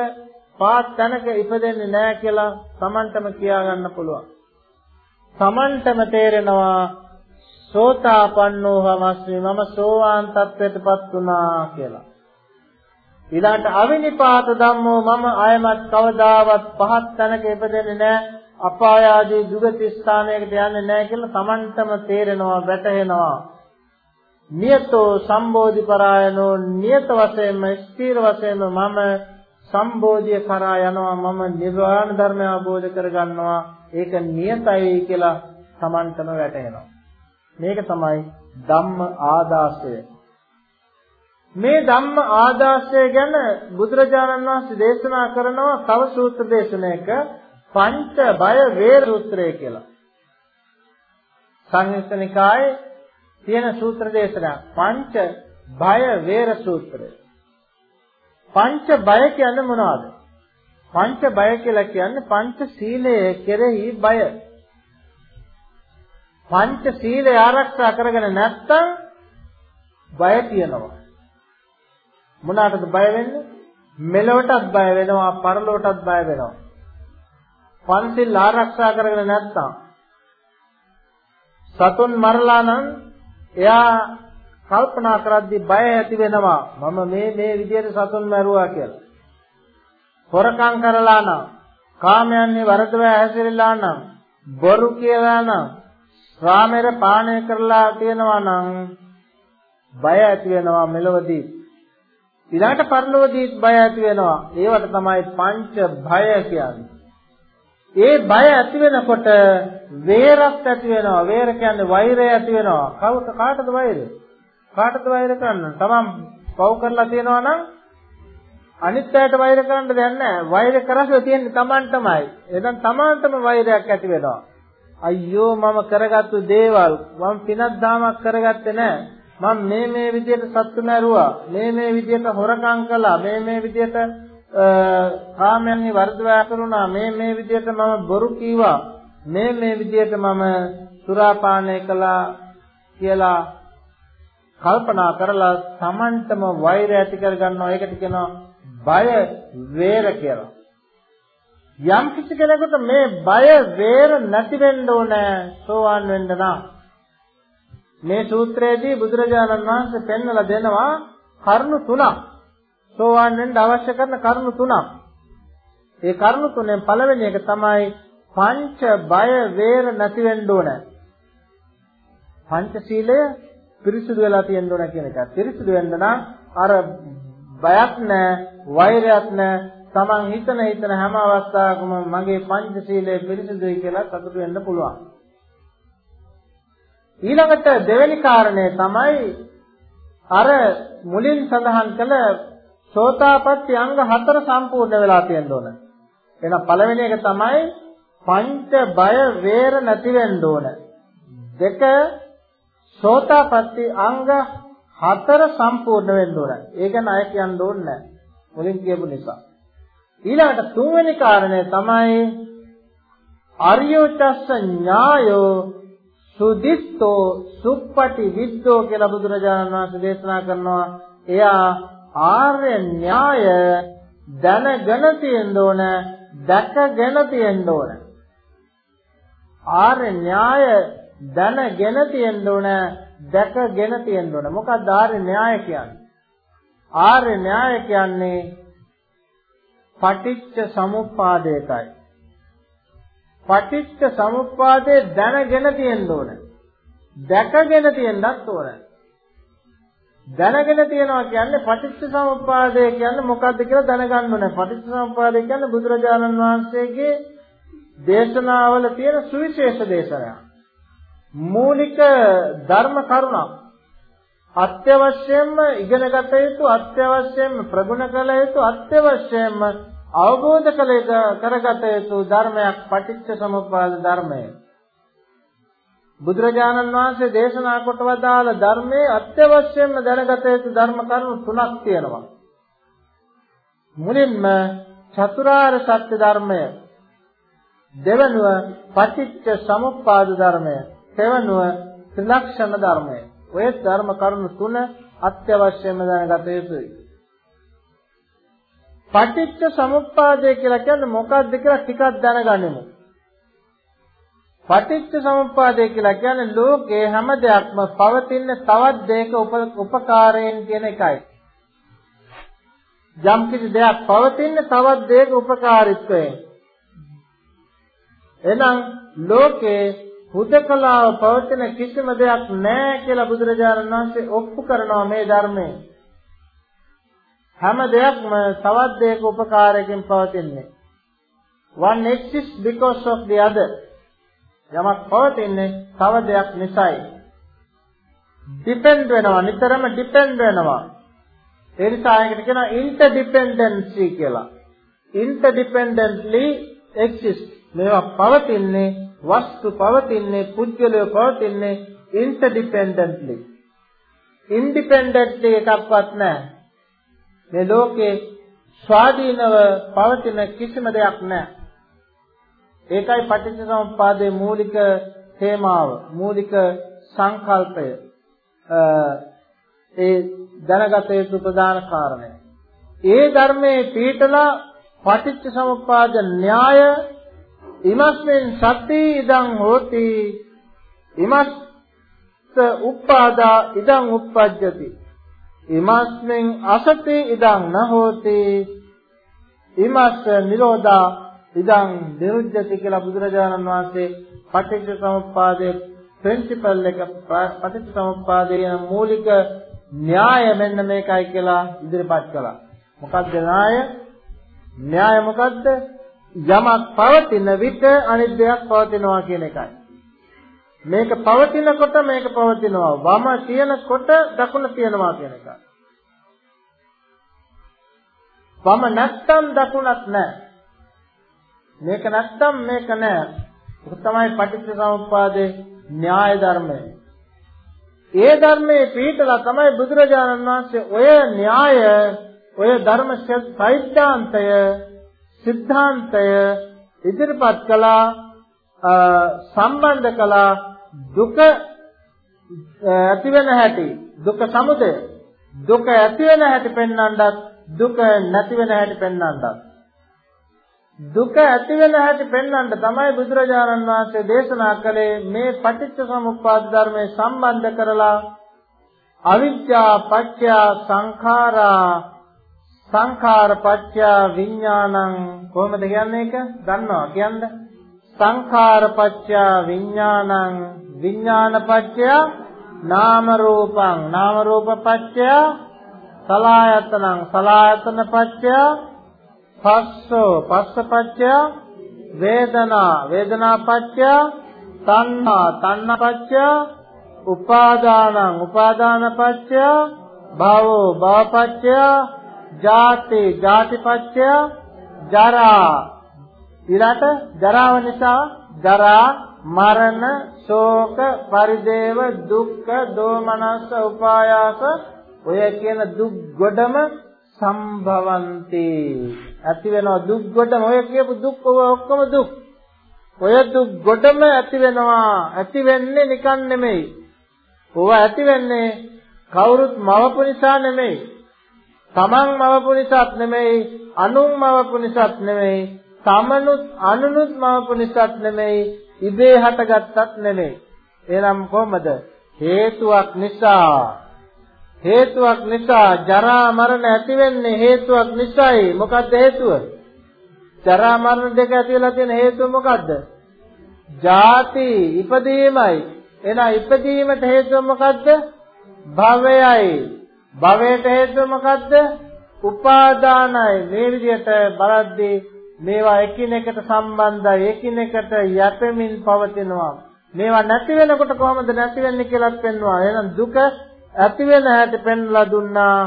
පාත් තැනක ඉපදෙන්නේ නැහැ කියලා Tamanටම කියා ගන්න පුළුවන්. Tamanටම තේරෙනවා සෝතාපන්නෝ හමස්මි මම සෝවාන් තත්ත්වයටපත් වුණා කියලා. ඊළඟට අවිනිපාත ධම්මෝ මම ආයමත් කවදාවත් පහත් තැනක ඉපදෙන්නේ නැහැ අපාය ආදී දුගති ස්ථානයකට යන්නේ නැහැ කියලා Tamanටම තේරෙනවා වැටහෙනවා. නියතෝ සම්බෝධි පරායනෝ නියත වශයෙන්ම ස්ථීර වශයෙන්ම මම සම්බෝධිය කරා යනවා මම නිර්වාණ ධර්මය අවබෝධ කරගන්නවා. ඒක නියතයි කියලා Tamanටම වැටහෙනවා. මේක තමයි ධම්ම ආදාසය. මේ ධම්ම ආදාසය ගැන බුදුරජාණන් වහන්සේ දේශනා කරනවා තව සූත්‍ර දේශනාවක පංච බය වේර සූත්‍රය කියලා. සංයුත්ත නිකායේ තියෙන සූත්‍ර දේශනා පංච බය වේර සූත්‍රය. පංච බය කියන්නේ මොනවද? පංච බය කියලා කියන්නේ පංච සීලයේ කෙරෙහි බය. පංච සීලය ආරක්ෂා කරගෙන නැත්නම් බය තියනවා. මොනකටද බය වෙන්නේ? මෙලොවටත් බය වෙනවා, පරලොවටත් බය වෙනවා. පංචිල් ආරක්ෂා කරගෙන නැත්නම් සතුන් මරලා නම් එයා කල්පනා කරද්දී බය ඇති වෙනවා මම මේ මේ විදිහට සතුන් මරුවා කියලා. හොරකම් කරලා නම් කාමයන්හි වරදව ඇසිරලා නම් බොරු කියලා නම් රාමෙර පානය කරලා තියෙනවා නම් බය ඇති වෙනවා මෙලොවදී. ඊළඟට පරලොවදී බය ඇති වෙනවා. ඒවට තමයි පංච භය කියන්නේ. ඒ බය ඇති වෙනකොට වේරක් ඇති වෙනවා. වේර කියන්නේ වෛරය ඇති වෙනවා. කවුද කාටද වෛරය? කාටද වෛර කරන්න? තමන් පව් කරලා තියෙනවා නම් අනිත් අයට වෛර කරන්න දෙයක් නැහැ. වෛර කරලා තියෙන්නේ තමන්ටමයි. එහෙනම් තමන්ටම වෛරයක් ඇති වෙනවා. අයියෝ මම කරගත්තු දේවල් මම පිනක් දාමක් කරගත්තේ නැහැ. මම මේ මේ විදිහට සත්තු මරුවා. මේ මේ විදිහට හොරකම් කළා. මේ මේ විදිහට කාමයන්හි වර්ධවය කරුණා මේ මේ විදිහට මම බොරු කීවා මේ මේ විදිහට මම සුරාපානය කළා කියලා කල්පනා කරලා Tamanටම වෛරය ඇති කර ගන්නවා ඒකට කියනවා බය වේර කියලා යම් කිසි කෙනෙකුට මේ බය වේර නැති වෙන්න ඕනේ සෝවාන් වෙන්න නම් මේ සූත්‍රයේදී බුදුරජාණන් වහන්සේ පෙන්වලා දෙනවා කරුණු තුනක් සෝවාන් වෙන්න අවශ්‍ය කරන කරුණු තුනක්. ඒ කරුණු තුනෙන් පළවෙනි එක තමයි පංච බය වේර නැති වෙන්න ඕන. පංචශීලය පිරිසුදු වෙලා තියෙන්න ඕන කියන එක. පිරිසුදු වෙන්න නම් අර බයක් නැහැ, වෛරයක් නැහැ. Taman හිතන හිතන හැම අවස්ථාවකම මගේ පංචශීලය පිරිසුදුයි කියලා සතුටු වෙන්න පුළුවන්. ඊළඟට දෙවෙනි කාරණය තමයි අර මුලින් සඳහන් කළ සෝතාපට්ටි අංග හතර සම්පූර්ණ වෙලා තියෙන්න ඕන. එහෙනම් පළවෙනි එක තමයි පංච බය වේර නැති වෙන්න ඕන. දෙක සෝතාපට්ටි අංග හතර සම්පූර්ණ වෙන්න ඕන. ඒක නය කියන්න ඕනේ නැහැ. මුලින් කියපු නිසා. ඊළඟට තුන්වෙනි කාරණය තමයි අරියෝචස්ස ඥායෝ සුදිත්තෝ සුප්පටි විද්දෝ කියලා බුදුරජාණන් වහන්සේ දේශනා කරනවා එයා ආර්ය න්‍යාය දැනගෙන තියෙන්න ඕන දැකගෙන තියෙන්න ඕන ආර්ය න්‍යාය දැනගෙන තියෙන්න ඕන දැකගෙන තියෙන්න ඕන. මොකක්ද ආර්ය න්‍යාය කියන්නේ? ආර්ය න්‍යාය කියන්නේ පටිච්ච සමුප්පාදයකයි. පටිච්ච සමුප්පාදේ දැනගෙන තියෙන්න ඕන. දැකගෙන තියෙන්නත් ඕන. දැනගෙන තියනවා කියන්නේ පටිච්ච සමුප්පාදය කියන්නේ මොකක්ද කියලා දැනගන්න ඕනේ. පටිච්ච සමුප්පාදය කියන්නේ බුදුරජාණන් වහන්සේගේ දේශනාවල තියෙන සුවිශේෂ දේශනයක්. මූලික ධර්ම කරුණක්. අත්‍යවශ්‍යයෙන්ම ඉගෙනගත යුතු අත්‍යවශ්‍යයෙන්ම ප්‍රගුණ කළ යුතු අත්‍යවශ්‍යයෙන්ම අවබෝධ කළ කරගත යුතු ධර්මයක් පටිච්ච සමුප්පාද ධර්මය. බුදුරජාණන් වහන්සේ දේශනා කොට වදාළ ධර්මයේ අත්‍යවශ්‍යයෙන්ම දැනගත යුතු ධර්ම කරුණු තුනක් තියෙනවා. මුලින්ම චතුරාර්ය සත්‍ය ධර්මය දෙවනුව පටිච්ච සමුප්පාද ධර්මය තෙවනුව ත්‍රිලක්ෂණ ධර්මය ඔය ධර්ම කරුණු තුන අත්‍යවශ්‍යයෙන්ම දැනගත යුතුයි. පටිච්ච සමුප්පාදය කියලා කියන්නේ මොකක්ද කියලා ටිකක් දැනගනිමු. පටිච්ච සමුප්පාදය කියලා කියන්නේ ලෝකේ හැම දෙයක්ම පවතින තවත් දෙයක උපකාරයෙන් කියන එකයි. යම් කිසි දෙයක් පවතින තවත් දෙයක උපකාරීත්වයෙන්. එහෙනම් ලෝකේ හුදකලාව පවතින කිසිම දෙයක් නැහැ කියලා බුදුරජාණන් වහන්සේ ඔප්පු කරනවා මේ ධර්මයේ. හැම දෙයක්ම තවත් දෙයක උපකාරයකින් පවතින්නේ. One exists because of the other. යමක් පවතින්නේ තව දෙයක් නිසායි. ඩිපෙන්ඩ් වෙනවා නිතරම ඩිපෙන්ඩ් වෙනවා. ඒ නිසා ඒකට කියනවා ඉන්ටර්ඩිපෙන්ඩන්සි කියලා. ඉන්ටර්ඩිපෙන්ඩන්ට්ලි එක්සිස්ට්. මේවා පවතින්නේ වස්තු පවතින්නේ පුද්ගලය පවතින්නේ ඉන්ටර්ඩිපෙන්ඩන්ට්ලි. ඉන්ඩිපෙන්ඩන්ට්ලි එකක්වත් නැහැ. මේ ලෝකේ ස්වාධීනව පවතින කිසිම දෙයක් නැහැ. ඒකයි පටිච්චසමුප්පාදයේ මූලික තේමාව මූලික සංකල්පය ඒ දැනගත යුතු ප්‍රධාන කාරණය. ඒ ධර්මයේ පීඨලා පටිච්චසමුප්පාද න්‍යාය ඉමස්මින් සති ඉදං හෝති ඉමස්ස උප්පාදා ඉදං උප්පජ්ජති ඉමස්මින් අසති ඉදං නහෝති ඉමස්ස නිරෝධා ඉදං නිරුද්ධති කියලා බුදුරජාණන් වහන්සේ පටිච්ච සමුප්පාදයේ ප්‍රින්සිපල් එක පටිච්ච සමුප්පාදයේ මූලික න්‍යාය මෙන්න මේකයි කියලා ඉදිරිපත් කළා. මොකක්ද න්‍යාය? න්‍යාය මොකද්ද? යමක් පවතින විට අනිත් දෙයක් පවතිනවා කියන එකයි. මේක පවතිනකොට මේක පවතිනවා. වම තියෙනකොට දකුණ තියෙනවා කියන එකයි. වම නැත්තම් දකුණක් නැහැ. මේක නැත්තම් මේක නෑ. ඒක තමයි පටිච්චසමුප්පාදේ න්‍යාය ධර්මය. ඒ ධර්මයේ පිටලා තමයි බුදුරජාණන් වහන්සේ ඔය න්‍යාය ඔය ධර්ම සෛද්ධාන්තය සිද්ධාන්තය ඉදිරිපත් කළා සම්බන්ධ කළා දුක ඇති වෙන හැටි දුක සමුදය. දුක ඇති වෙන හැටි පෙන්වන්නත් දුක නැති වෙන හැටි පෙන්වන්නත්. දුක ඇති වෙන හැටි පෙන්වන්න තමයි බුදුරජාණන් වහන්සේ දේශනා කළේ මේ පටිච්ච සමුප්පාද ධර්මයේ සම්බන්ධ කරලා අවිද්‍යා පත්‍ය සංඛාරා සංඛාර පත්‍ය විඥානං කොහොමද කියන්නේ ඒක? දන්නවා. කියන්න. සංඛාර පත්‍ය විඥානං විඥාන පත්‍ය නාම රූපං. නාම රූප පත්‍ය සලායතනං. සලායතන පත්‍ය පස්සෝ. පස්සපච්චය වේදනා. වේදනාපච්චය තණ්හා. තණ්හාපච්චය උපාදානං. උපාදානපච්චය භවෝ. භවපච්චය ජාති ජාතිපච්චය ජරා ඊළාට ජරාව නිසා ජරා මරණ ශෝක පරිදේව දුක්ඛ දෝමනස්ස උපායාස ඔය කියන දුක් ගොඩම සම්භවಂತಿ ඇති වෙනවා දුක් කොට ඔය කියපු දුක් ඔක්කොම දුක් ඔය දුක් ගොඩම ඇති වෙනවා. ඇති වෙන්නේ නිකන් නෙමෙයි. ඕවා ඇති වෙන්නේ කවුරුත් මවපු නිසා නෙමෙයි. තමන් මවපු නිසාත් නෙමෙයි, අනුන් මවපු නිසාත් නෙමෙයි, තමනුත් අනුනුත් මවපු නිසාත් නෙමෙයි, ඉබේ හටගත්තත් නෙමෙයි. එහෙනම් කොහොමද? හේතුවක් නිසා හේතුවක් නිසා ජරා මරණ ඇති වෙන්නේ හේතුවක් නිසායි. මොකද්ද හේතුව? ජරා මරණ දෙක ඇති වෙලා තියෙන හේතුව මොකද්ද? ජාති ඉපදීමයි. එහෙනම් ඉපදීමට හේතුව මොකද්ද? භවයයි. භවයට හේතුව මොකද්ද? උපාදානයි. මේ විදිහට බලද්දී මේවා එකිනෙකට සම්බන්ධයි. එකිනෙකට යැපෙමින් පවතිනවා. මේවා නැති වෙනකොට කොහොමද නැති වෙන්නේ කියලාත් පෙන්වනවා. එහෙනම් දුක ඇති වෙන හැටි පෙන්වලා දුන්නා.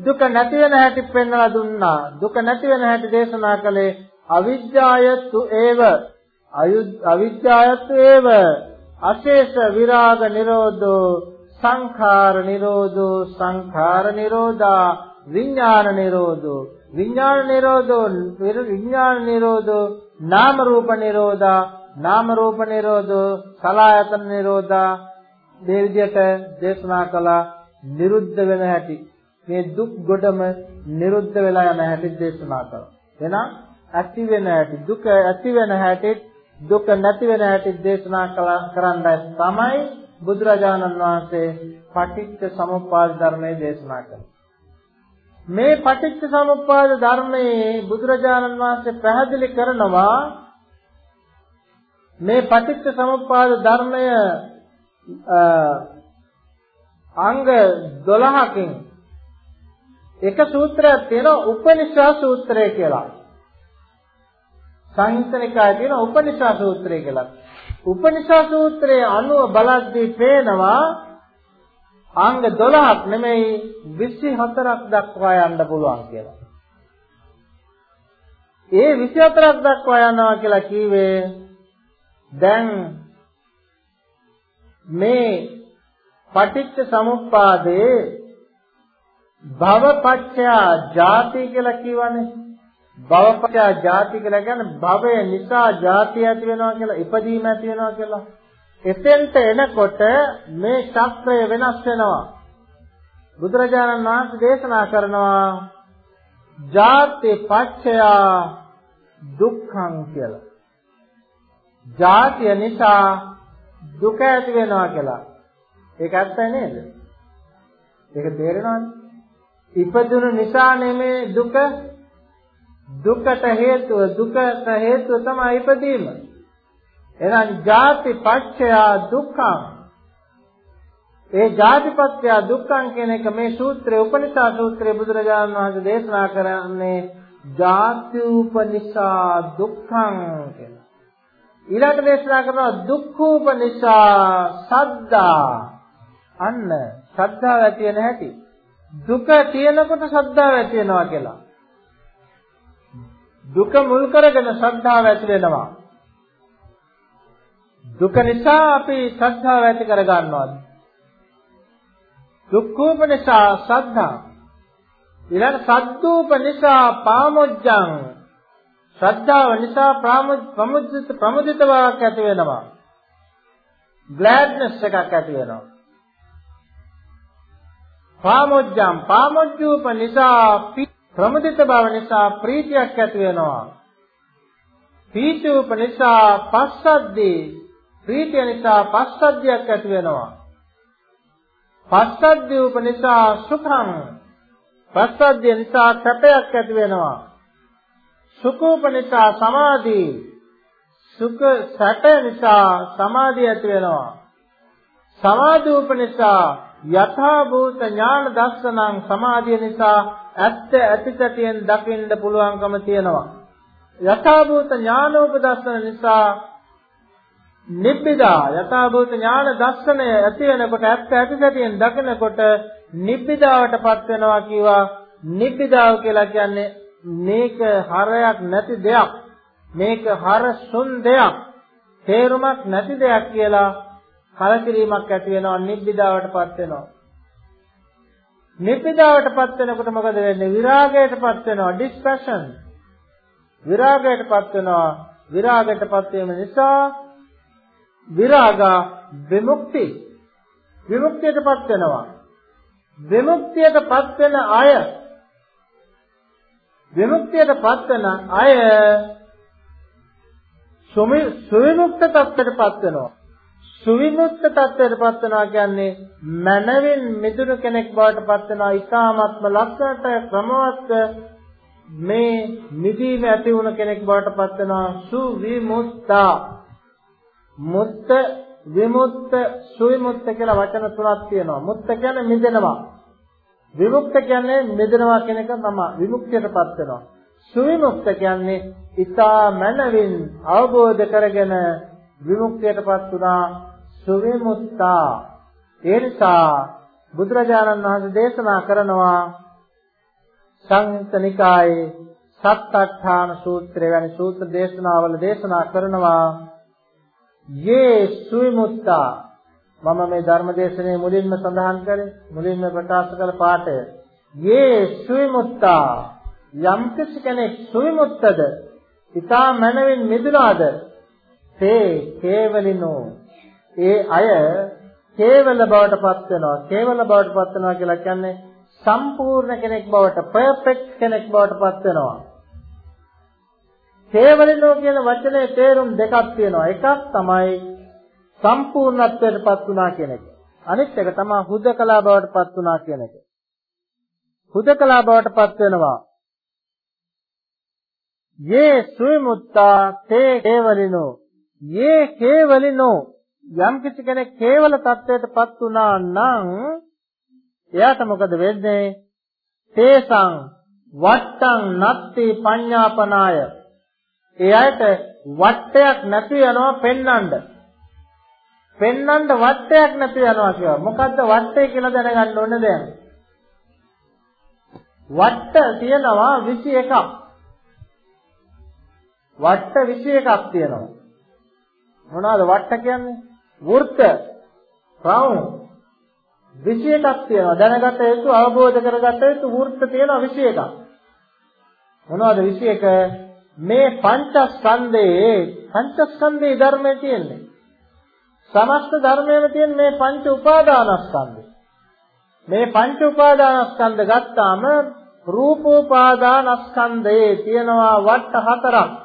දුක නැති වෙන හැටි පෙන්වලා දුන්නා. දුක නැති වෙන හැටි දේශනා කළේ අවිජ්ජායතු ඒව අවිජ්ජායතු ඒව අශේෂ විරාග නිරෝධෝ සංඛාර නිරෝධෝ සංඛාර නිරෝධා විඥාන නිරෝධෝ. විඥාන නිරෝධෝ විඥාන නිරෝධෝ නාම රූප නිරෝධා නාම රූප නිරෝධෝ සලායතන නිරෝධා. මේ විදිහට දේශනා කළා නිරුද්ධ වෙන හැටි. මේ දුක් ගොඩම නිරුද්ධ වෙලා යන හැටි දේශනා කළා. එහෙනම් ඇති වෙන හැටි දුක ඇති වෙන හැටි දුක නැති වෙන හැටි දේශනා කරන්නයි තමයි බුදුරජාණන් වහන්සේ පටිච්ච සමුප්පාද ධර්මයේ දේශනා කළේ මේ පටිච්ච සමුප්පාද ධර්මයේ බුදුරජාණන් වහන්සේ පැහැදිලි කරනවා මේ පටිච්ච සමුප්පාද ධර්මය අංග 12කින් එක සූත්‍රයක් තියෙනවා උපනිෂා සූත්‍රය කියලා. සංහිතනිකායේ තියෙන උපනිෂා සූත්‍රය කියලා. උපනිෂා සූත්‍රයේ අනුව බලද්දී පේනවා අංග 12ක් නෙමෙයි 24ක් දක්වා යන්න පුළුවන් කියලා. ඒ 24ක් දක්වා යනවා කියලා කිව්වේ දැන් මේ පටිච්ච සමුප්පාදේ භවපච්චය ජාති කියලා කියවනේ භවපච්චය ජාති කියලා කියන්නේ භවය නිසා ජාති ඇති වෙනවා කියලා ඉපදීම ඇති වෙනවා කියලා එතෙන්ට එනකොට මේ ශාස්ත්‍රය වෙනස් වෙනවා බුදුරජාණන් වහන්සේ දේශනා කරනවා ජාති පච්චය දුක්ඛං කියලා ජාතිය නිසා දුක ඇති වෙනවා කියලා. ඒක ඇත්ත නේද? ඒක තේරෙනවද? ඉපදුණු නිසා නෙමේ දුක දුකට හේතුව දුකට හේතුව තමයි ඉපදීම. එහෙනම් ජාති පච්චය දුක්ඛං ඒ ජාතිපත්‍ය දුක්ඛං කියන එක මේ සූත්‍රයේ උපනිෂා සූත්‍රයේ බුදුරජාණන් වහන්සේ දේශනා කරන්නේ ජාති උපනිෂා දුක්ඛං කියලා. ඊළඟට දේශනා කරනවා දුක්ඛූප නිසා සද්දා අන්න ශ්‍රද්ධාව ඇති වෙන හැටි දුක තියෙනකොට ශ්‍රද්ධාව ඇති වෙනවා කියලා දුක මුල් කරගෙන ශ්‍රද්ධාව ඇති වෙනවා. දුක නිසා අපි ශ්‍රද්ධාව ඇති කර ගන්නවා දුක්ඛූප නිසා ශ්‍රද්ධා. ඊළඟ සද්දූප නිසා පාමොජ්ජං. ශ්‍රද්ධාව නිසා ප්‍රමුදිත ප්‍රමුදිත බවක් ඇති වෙනවා. ග්ලෑඩ්නස් එකක් ඇති වෙනවා. පාමොජ්ජම් පාමොජ්ජූප නිසා ප්‍රමුදිත බව නිසා ප්‍රීතියක් ඇති වෙනවා. පීචූප නිසා පස්සද්දී ප්‍රීතිය නිසා පස්සද්ධියක් ඇති වෙනවා. පස්සද්ධියූප නිසා සුඛං පස්සද්ධිය නිසා සැපයක් ඇති වෙනවා. සුඛෝපනිසා සමාධි සුඛ සැප නිසා සමාධිය ඇති වෙනවා සමාධූපනිසා යථා භූත ඥාන දර්ශනං සමාධිය නිසා ඇත්ත ඇතිසැටියෙන් දකින්න පුළුවන්කම තියෙනවා. යථා භූත ඥානෝපදර්ශන නිසා නිබ්බිදා යථා භූත ඥාන දර්ශනය ඇති වෙනකොට ඇත්ත ඇතිසැටියෙන් දකිනකොට නිබ්බිදාවටපත් වෙනවා කිව්වා නිබ්බිදාව කියලා කියන්නේ මේක හරයක් නැති දෙයක්. මේක හර සුන් දෙයක්. තේරුමක් නැති දෙයක් කියලා කලකිරීමක් ඇති වෙනවා නිබ්බිදාවටපත් වෙනවා. නිබ්බිදාවටපත් වෙනකොට මොකද වෙන්නේ? විරාගයටපත් වෙනවා dispassion විරාගයටපත් වෙනවා. විරාගයටපත් වීම නිසා විරාගා විමුක්ති. විමුක්තියටපත් වෙනවා. විමුක්තියටපත් වෙන අය. විමුක්තියටපත් වෙන අය සුවිමුක්ත තත්ත්වයටපත් වෙනවා. සුවිමුක්ත තත්ත්වයටපත් වෙනවා කියන්නේ මනවින් මිදුණු කෙනෙක් බවට පත් වෙනවා. ඊ타ත්ම ලක්ෂණට ක්‍රමවත් මේ නිදීම ඇති වුණ කෙනෙක් බවට පත් වෙනවා. සුවිමුක්තා. මුත්ත විමුක්ත සුවිමුක්ත කියලා වචන තුනක් තියෙනවා. මුත්ත කියන්නේ මිදෙනවා. විමුක්ත කියන්නේ මිදෙනවා කියන එක තමයි. විමුක්තියටපත් වෙනවා. සුවිමුක්ත කියන්නේ ඊතා මනවින් අවබෝධ කරගෙන විමුක්තියටපත් වුණා සුවිමුක්තා. ඒ නිසා බුදුරජාණන් වහන්සේ දේශනා කරනවා සංයුත්ත නිකායේ සත්අට්ඨාන සූත්‍රය වැනි සූත්‍ර දේශනාවල දේශනා කරනවා යේ සුවිමුක්තා. මම මේ ධර්මදේශනයේ මුලින්ම සඳහන් කරේ මුලින්ම ප්‍රකාශ කළ පාඩය. යේ සුවිමුක්තා. යම් කෙනෙක් සුවිමුක්තද ඊතා මනවින් මිදුණාද තේ කේවලිනෝ. ඒ අය කේවල බවට පත් වෙනවා. කේවල බවට පත් වෙනවා කියලා කියන්නේ සම්පූර්ණ කෙනෙක් බවට පර්ෆෙක්ට් කෙනෙක් බවට පත් වෙනවා. කේවලිනෝ කියන වචනේ තේරුම් දෙකක් තියෙනවා. එකක් තමයි සම්පූර්ණත්වයට පත් වුණා කියන එක. අනිත් එක තමයි හුදකලා බවට පත් වුණා කියන එක. හුදකලා බවට පත් වෙනවා. යේ සුවිමුත්තා තේ කේවලිනෝ. යේ කේවලිනෝ යම් කිසි කෙනෙක් කේවල தත්වයටපත් වුණා නම් එයාට මොකද වෙන්නේ? තේසං වට්ටං නත්ති පඤ්ඤාපනාය. එයාට වට්ටයක් නැති යනවා පෙන්නඳ. පෙන්නඳ වට්ටයක් නැති යනවා කියනවා. මොකද්ද වට්ටේ කියලා දැනගන්න ඕනේ දැන්. වට්ට තියෙනවා 21ක්. වට්ට 21ක් තියෙනවා. මොනවාද වට්ට කියන්නේ? වෘත්ත, රවුම් 21ක් තියෙනවා. දැනගත යුතු අවබෝධ කරගත යුතු වෘත්ත තියෙනවා 21ක්. මොනවද 21? මේ පංචස්කන්ධයේ පංචස්කන්ධයේ ධර්මයේ තියෙන්නේ. සමස්ත ධර්මයේම තියෙන මේ පංච උපාදානස්කන්ධය. මේ පංච උපාදානස්කන්ධ ගත්තාම රූපෝපාදානස්කන්ධයේ තියෙනවා වට හතරක්.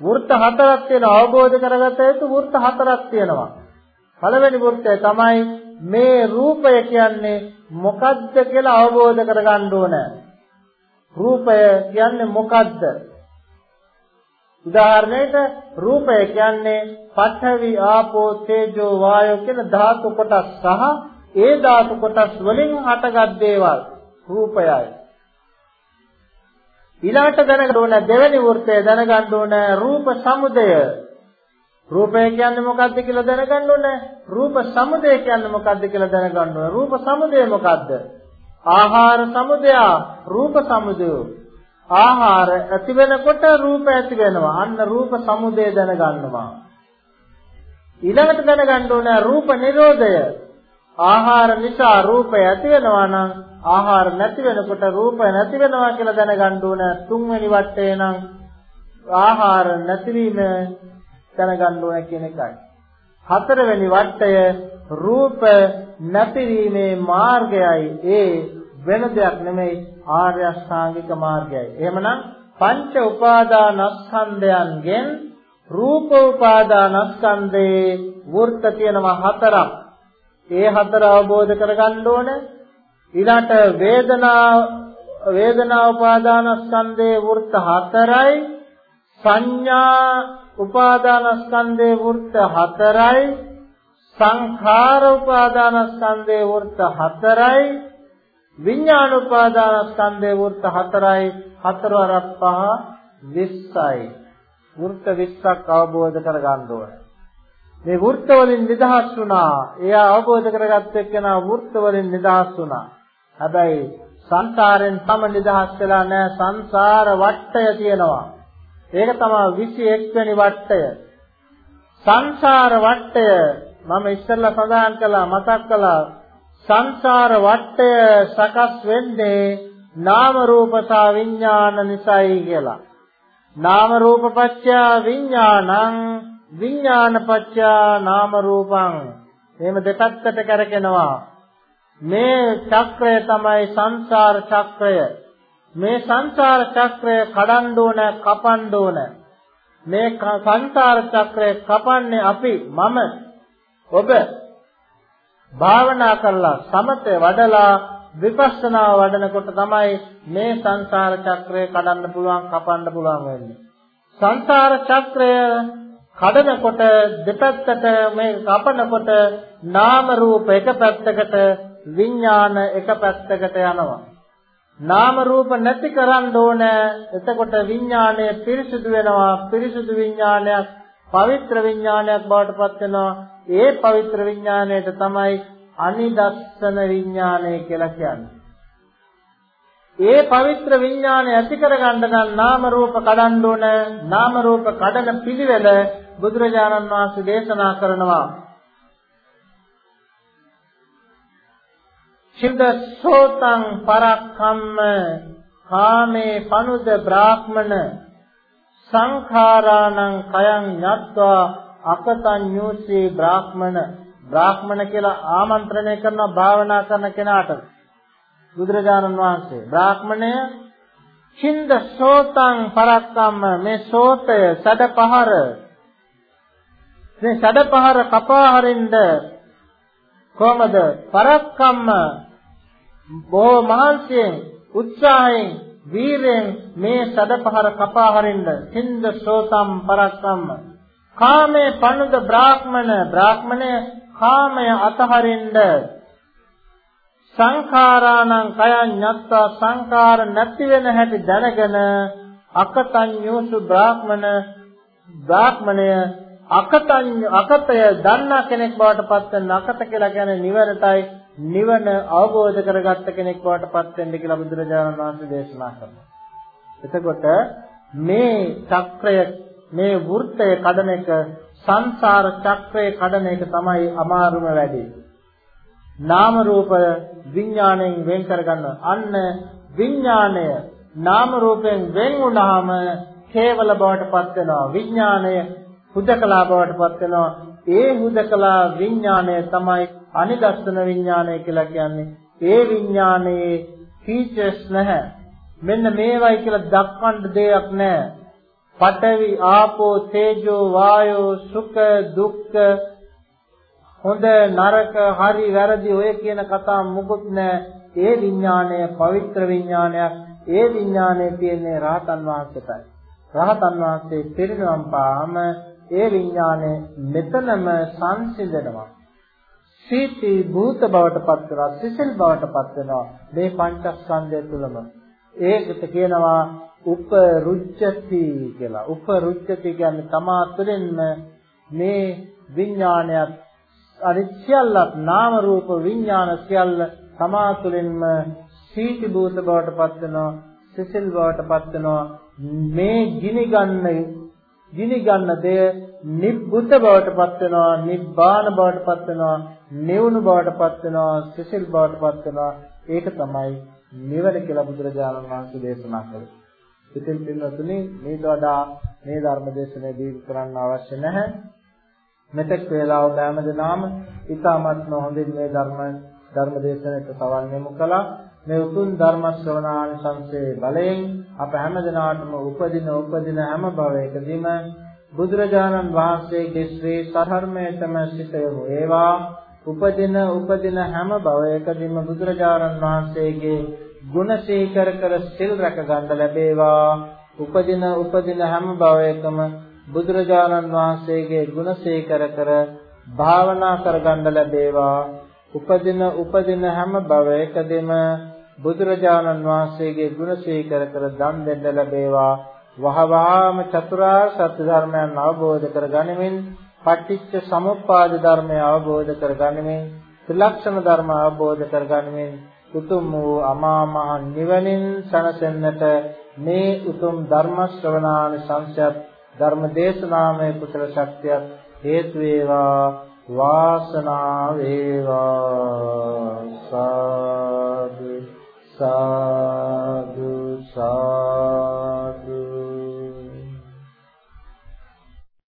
වෘත්ත හතරක් තියෙනවා අවබෝධ කරගත යුතු වෘත්ත හතරක් තියෙනවා. පළවෙනි වෘත්තය තමයි මේ රූපය කියන්නේ මොකද්ද කියලා අවබෝධ කරගන්න ඕන. රූපය කියන්නේ මොකද්ද? උදාහරණයට රූපය කියන්නේ පඨවි ආපෝ තේජෝ වායෝ කියන ධාතු කොටස් සහ ඒ ධාතු කොටස් වලින් හටගත් දේවල්. රූපයයි. ඊළඟට දැනගන්න ඕන දෙවෙනි වෘත්තය දැනගන්න ඕන රූප සමුදය. රූපය කියන්නේ මොකක්ද කියලා දැනගන්න ඕන. රූප සමුදය කියන්නේ මොකක්ද කියලා දැනගන්න ඕන. රූප සමුදය මොකක්ද? ආහාර සමුදය, රූප සමුදය. ආහාර ඇති වෙනකොට රූප ඇති වෙනවා. අන්න රූප සමුදය දැනගන්නවා. ඊළඟට දැනගන්න ඕන රූප නිරෝධය. ආහාර නිසා රූපය ඇති වෙනවා නම් ආහාර නැති වෙනකොට රූපය නැති වෙනවා කියලා දැනගන්න ඕන තුන්වෙනි වටේ නම් ආහාර නැතිවීම දැනගන්න ඕන කියන එකයි. හතරවෙනි වටය රූප නැතිවීමේ මාර්ගයයි ඒ වෙන දෙයක් නෙමෙයි ආර්ය අෂ්ටාංගික මාර්ගයයි. එහෙමනම් පංච උපාදානස්කන්ධයන්ගෙන් රූප උපාදානස්කන්ධේ වෘත්ත තියෙනවා හතරක්. ඒ හතර අවබෝධ කරගන්න ඕනේ. ඊළාට වේදනා වේදනා උපාදානස්කන්ධේ වෘත්ත හතරයි. සංඥා උපාදානස්කන්ධේ වෘත්ත හතරයි. සංඛාර උපාදානස්කන්ධේ වෘත්ත හතරයි. විඥාන උපාදානස්කන්ධේ වෘත්ත හතරයි. හතර වරක් පහ 20යි වෘත්ත 20ක් අවබෝධ කරගන්න ඕනේ. මේ වෘත්ත වලින් නිදහස් වුණා එයා අවබෝධ කරගත්ත එක්කෙනා වෘත්ත වලින් නිදහස් වුණා හැබැයි සංසාරයෙන් තම නිදහස් වෙලා නැහැ සංසාර වට්ටය තියෙනවා. ඒක තමයි 21 වෙනි වට්ටය. සංසාර වට්ටය මම ඉස්සෙල්ලා සඳහන් කළා මතක් කළා සංසාර වට්ටය සකස් වෙන්නේ නාම රූප සහ විඥාන නිසායි කියලා. නාම රූප පත්‍ය විඥානං විඥාන පත්‍ය නාම රූපං එහෙම දෙපැත්තට කරගෙනවා මේ චක්‍රය තමයි සංසාර චක්‍රය. මේ සංසාර චක්‍රය කඩන්න ඕන කපන්න ඕන. මේ සංසාර චක්‍රය කපන්නේ අපි මම ඔබ. භාවනා කරලා සමතේ වඩලා විපස්සනා වඩනකොට තමයි මේ සංසාර චක්‍රය කඩන්න පුළුවන් කපන්න පුළුවන් වෙන්නේ. සංසාර චක්‍රය කඩනකොට දෙපැත්තට මේ කපනකොට නාම රූප එක පැත්තකට විඥාන එක පැත්තකට යනවා. නාම රූප නැති කරන්න ඕන එතකොට විඥාණය පිරිසුදු වෙනවා පිරිසුදු විඥානයක් පවිත්‍ර විඥානයක් බවට පත් වෙනවා ඒ පවිත්‍ර විඥාණයට තමයි අනිදස්සන විඥානය කියලා කියන්නේ. ඒ පවිත්‍ර විඥානය ඇති කරගන්න නම් නාම රූප කඩන්න ඕන. නාම රූප කඩන පිළිවෙල බුදුරජාණන් වහන්සේ දේශනා කරනවා. චින්ද සෝතං පරක්ඛම්ම කාමේ පනුද බ්‍රාහ්මන සංඛාරාණං කයං ඤත්වා අකතඤ්ඤෝසේ බ්‍රාහ්මන බ්‍රාහ්මණ කියලා ආමන්ත්‍රණය කරන භාවනා කරන කෙනාට බුදුරජාණන් වහන්සේ බ්‍රාහ්මණය චින්ද සෝතං පරක්කම්ම මේ සෝතය සඩපහර මේ සඩපහර කපා හරින්ද කොහමද පරක්කම්ම බොහෝ මහන්සියෙන් උත්සාහයෙන් වීරයෙන් මේ සඩපහර කපා හරින්ද චින්ද සෝතම් පරක්කම්ම. කාමේ පනුද බ්‍රාහ්මණ? බ්‍රාහ්මණය කාමය අතහරින්න සංඛාරාණං කයං ඤත්තා සංඛාර නැති වෙන හැටි දැනගෙන අකතඤ්ඤෝසු බ්‍රාහ්මණ බ්‍රාහ්මණය අකතඤ්ඤ අකතය දන්නා කෙනෙක් බවට පත් වෙන අකත කියලා කියන්නේ නිවනටයි නිවන අවබෝධ කරගත්ත කෙනෙක් බවට පත් වෙන්න කියලා බුදුරජාණන් වහන්සේ දේශනා කරනවා. එතකොට මේ චක්‍රය මේ වෘත්තය කඩන එක සංසාර චක්‍රයේ කඩන එක තමයි අමාරුම වැඩේ. නාම රූප විඥාණයෙන් වෙන් කරගන්න. අන්න විඥාණය නාම රූපයෙන් වෙන් වුණාම කේවල බවට පත් වෙනවා. විඥාණය හුදකලා බවට පත් වෙනවා. ඒ හුදකලා විඥාණය තමයි අනිදස්සන විඥාණය කියලා කියන්නේ. ඒ විඥානයේ ෆීචර්ස් නැහැ. මෙන්න මේවයි කියලා දක්වන්න දෙයක් නැහැ. පඨවි ආපෝ තේජෝ වායෝ සුඛ දුක්ඛ හොඳ නරක හරි වැරදි ඔය කියන කතා මුකුත් නැහැ ඒ විඥාණය පවිත්‍ර විඥානයක් ඒ විඥානයේ තියෙන්නේ රහතන් වහන්සේටයි රහතන් වහන්සේ පිරිනවම් පාම ඒ විඥානය මෙතනම සංසිඳනවා. සීති භූත බවට පත් වෙනවා සිසිල් බවට පත් වෙනවා මේ පංචස්කන්ධය තුළම. ඒකට කියනවා උපරුච්චති කියලා. උපරුච්චති කියන්නේ තමා තුළින්ම මේ විඥානයත් අනිත්‍යල්ලත් නාම රූප විඥාන සියල්ල තමා තුළින්ම සීති භූත බවට පත් වෙනවා සිසිල් බවට පත් වෙනවා. මේ ගිනි ගන්න ගිනි ගන්න දෙය නිබ්බුත බවට පත් වෙනවා නිබ්බාන බවට පත් වෙනවා නිවුණු බවට පත් වෙනවා සිසිල් බවට පත් වෙනවා ඒක තමයි නිවන කියලා බුදුරජාණන් වහන්සේ දේශනා කළේ ඉතින් පින්වතුනි මේට වඩා මේ ධර්ම දේශනාව දීර්ඝ කරන්න අවශ්‍ය නැහැ. මෙතෙක් වේලාව බෑමදනාම ඊ타මත්ම හොඳින් මේ ධර්ම ධර්ම දේශනාවට සවන් යොමු කළා. මේ උතුම් ධර්ම ශ්‍රවණානිසංසයේ බලයෙන් අප හැමදෙනාටම උපදින උපදින හැම භවයකදීම බුදුරජාණන් වහන්සේගේ ශ්‍රී සධර්මයටම සිත යොමු වේවා. උපදින උපදින හැම භවයකදීම බුදුරජාණන් වහන්සේගේ ගුණ සීකර කර සිල් රැක ගන්න ලැබේවා උපදින උපදින හැම භවයකම බුදුරජාණන් වහන්සේගේ ගුණ සීකර කර භාවනා කර ගන්න ලැබේවා උපදින උපදින හැම භවයකදීම බුදුරජාණන් වහන්සේගේ ගුණ සීකර කර දන් දෙන්න ලැබේවා. වහවහාම චතුරාර්ය සත්‍ය ධර්මයන් අවබෝධ කර ගනිමින් පටිච්ච සමුප්පාද ධර්මය අවබෝධ කර ගනිමින් ත්‍රිලක්ෂණ ධර්ම අවබෝධ කර ගනිමින් උතුම් වූ අමා මහ නිවනින් සැනසෙන්නට මේ උතුම් ධර්ම ශ්‍රවණාන සංසයත් ධර්ම දේශනාමය කුසල ශක්තියක් හේතු වේවා වාසනාව වේවා. සාදු. සාදු සා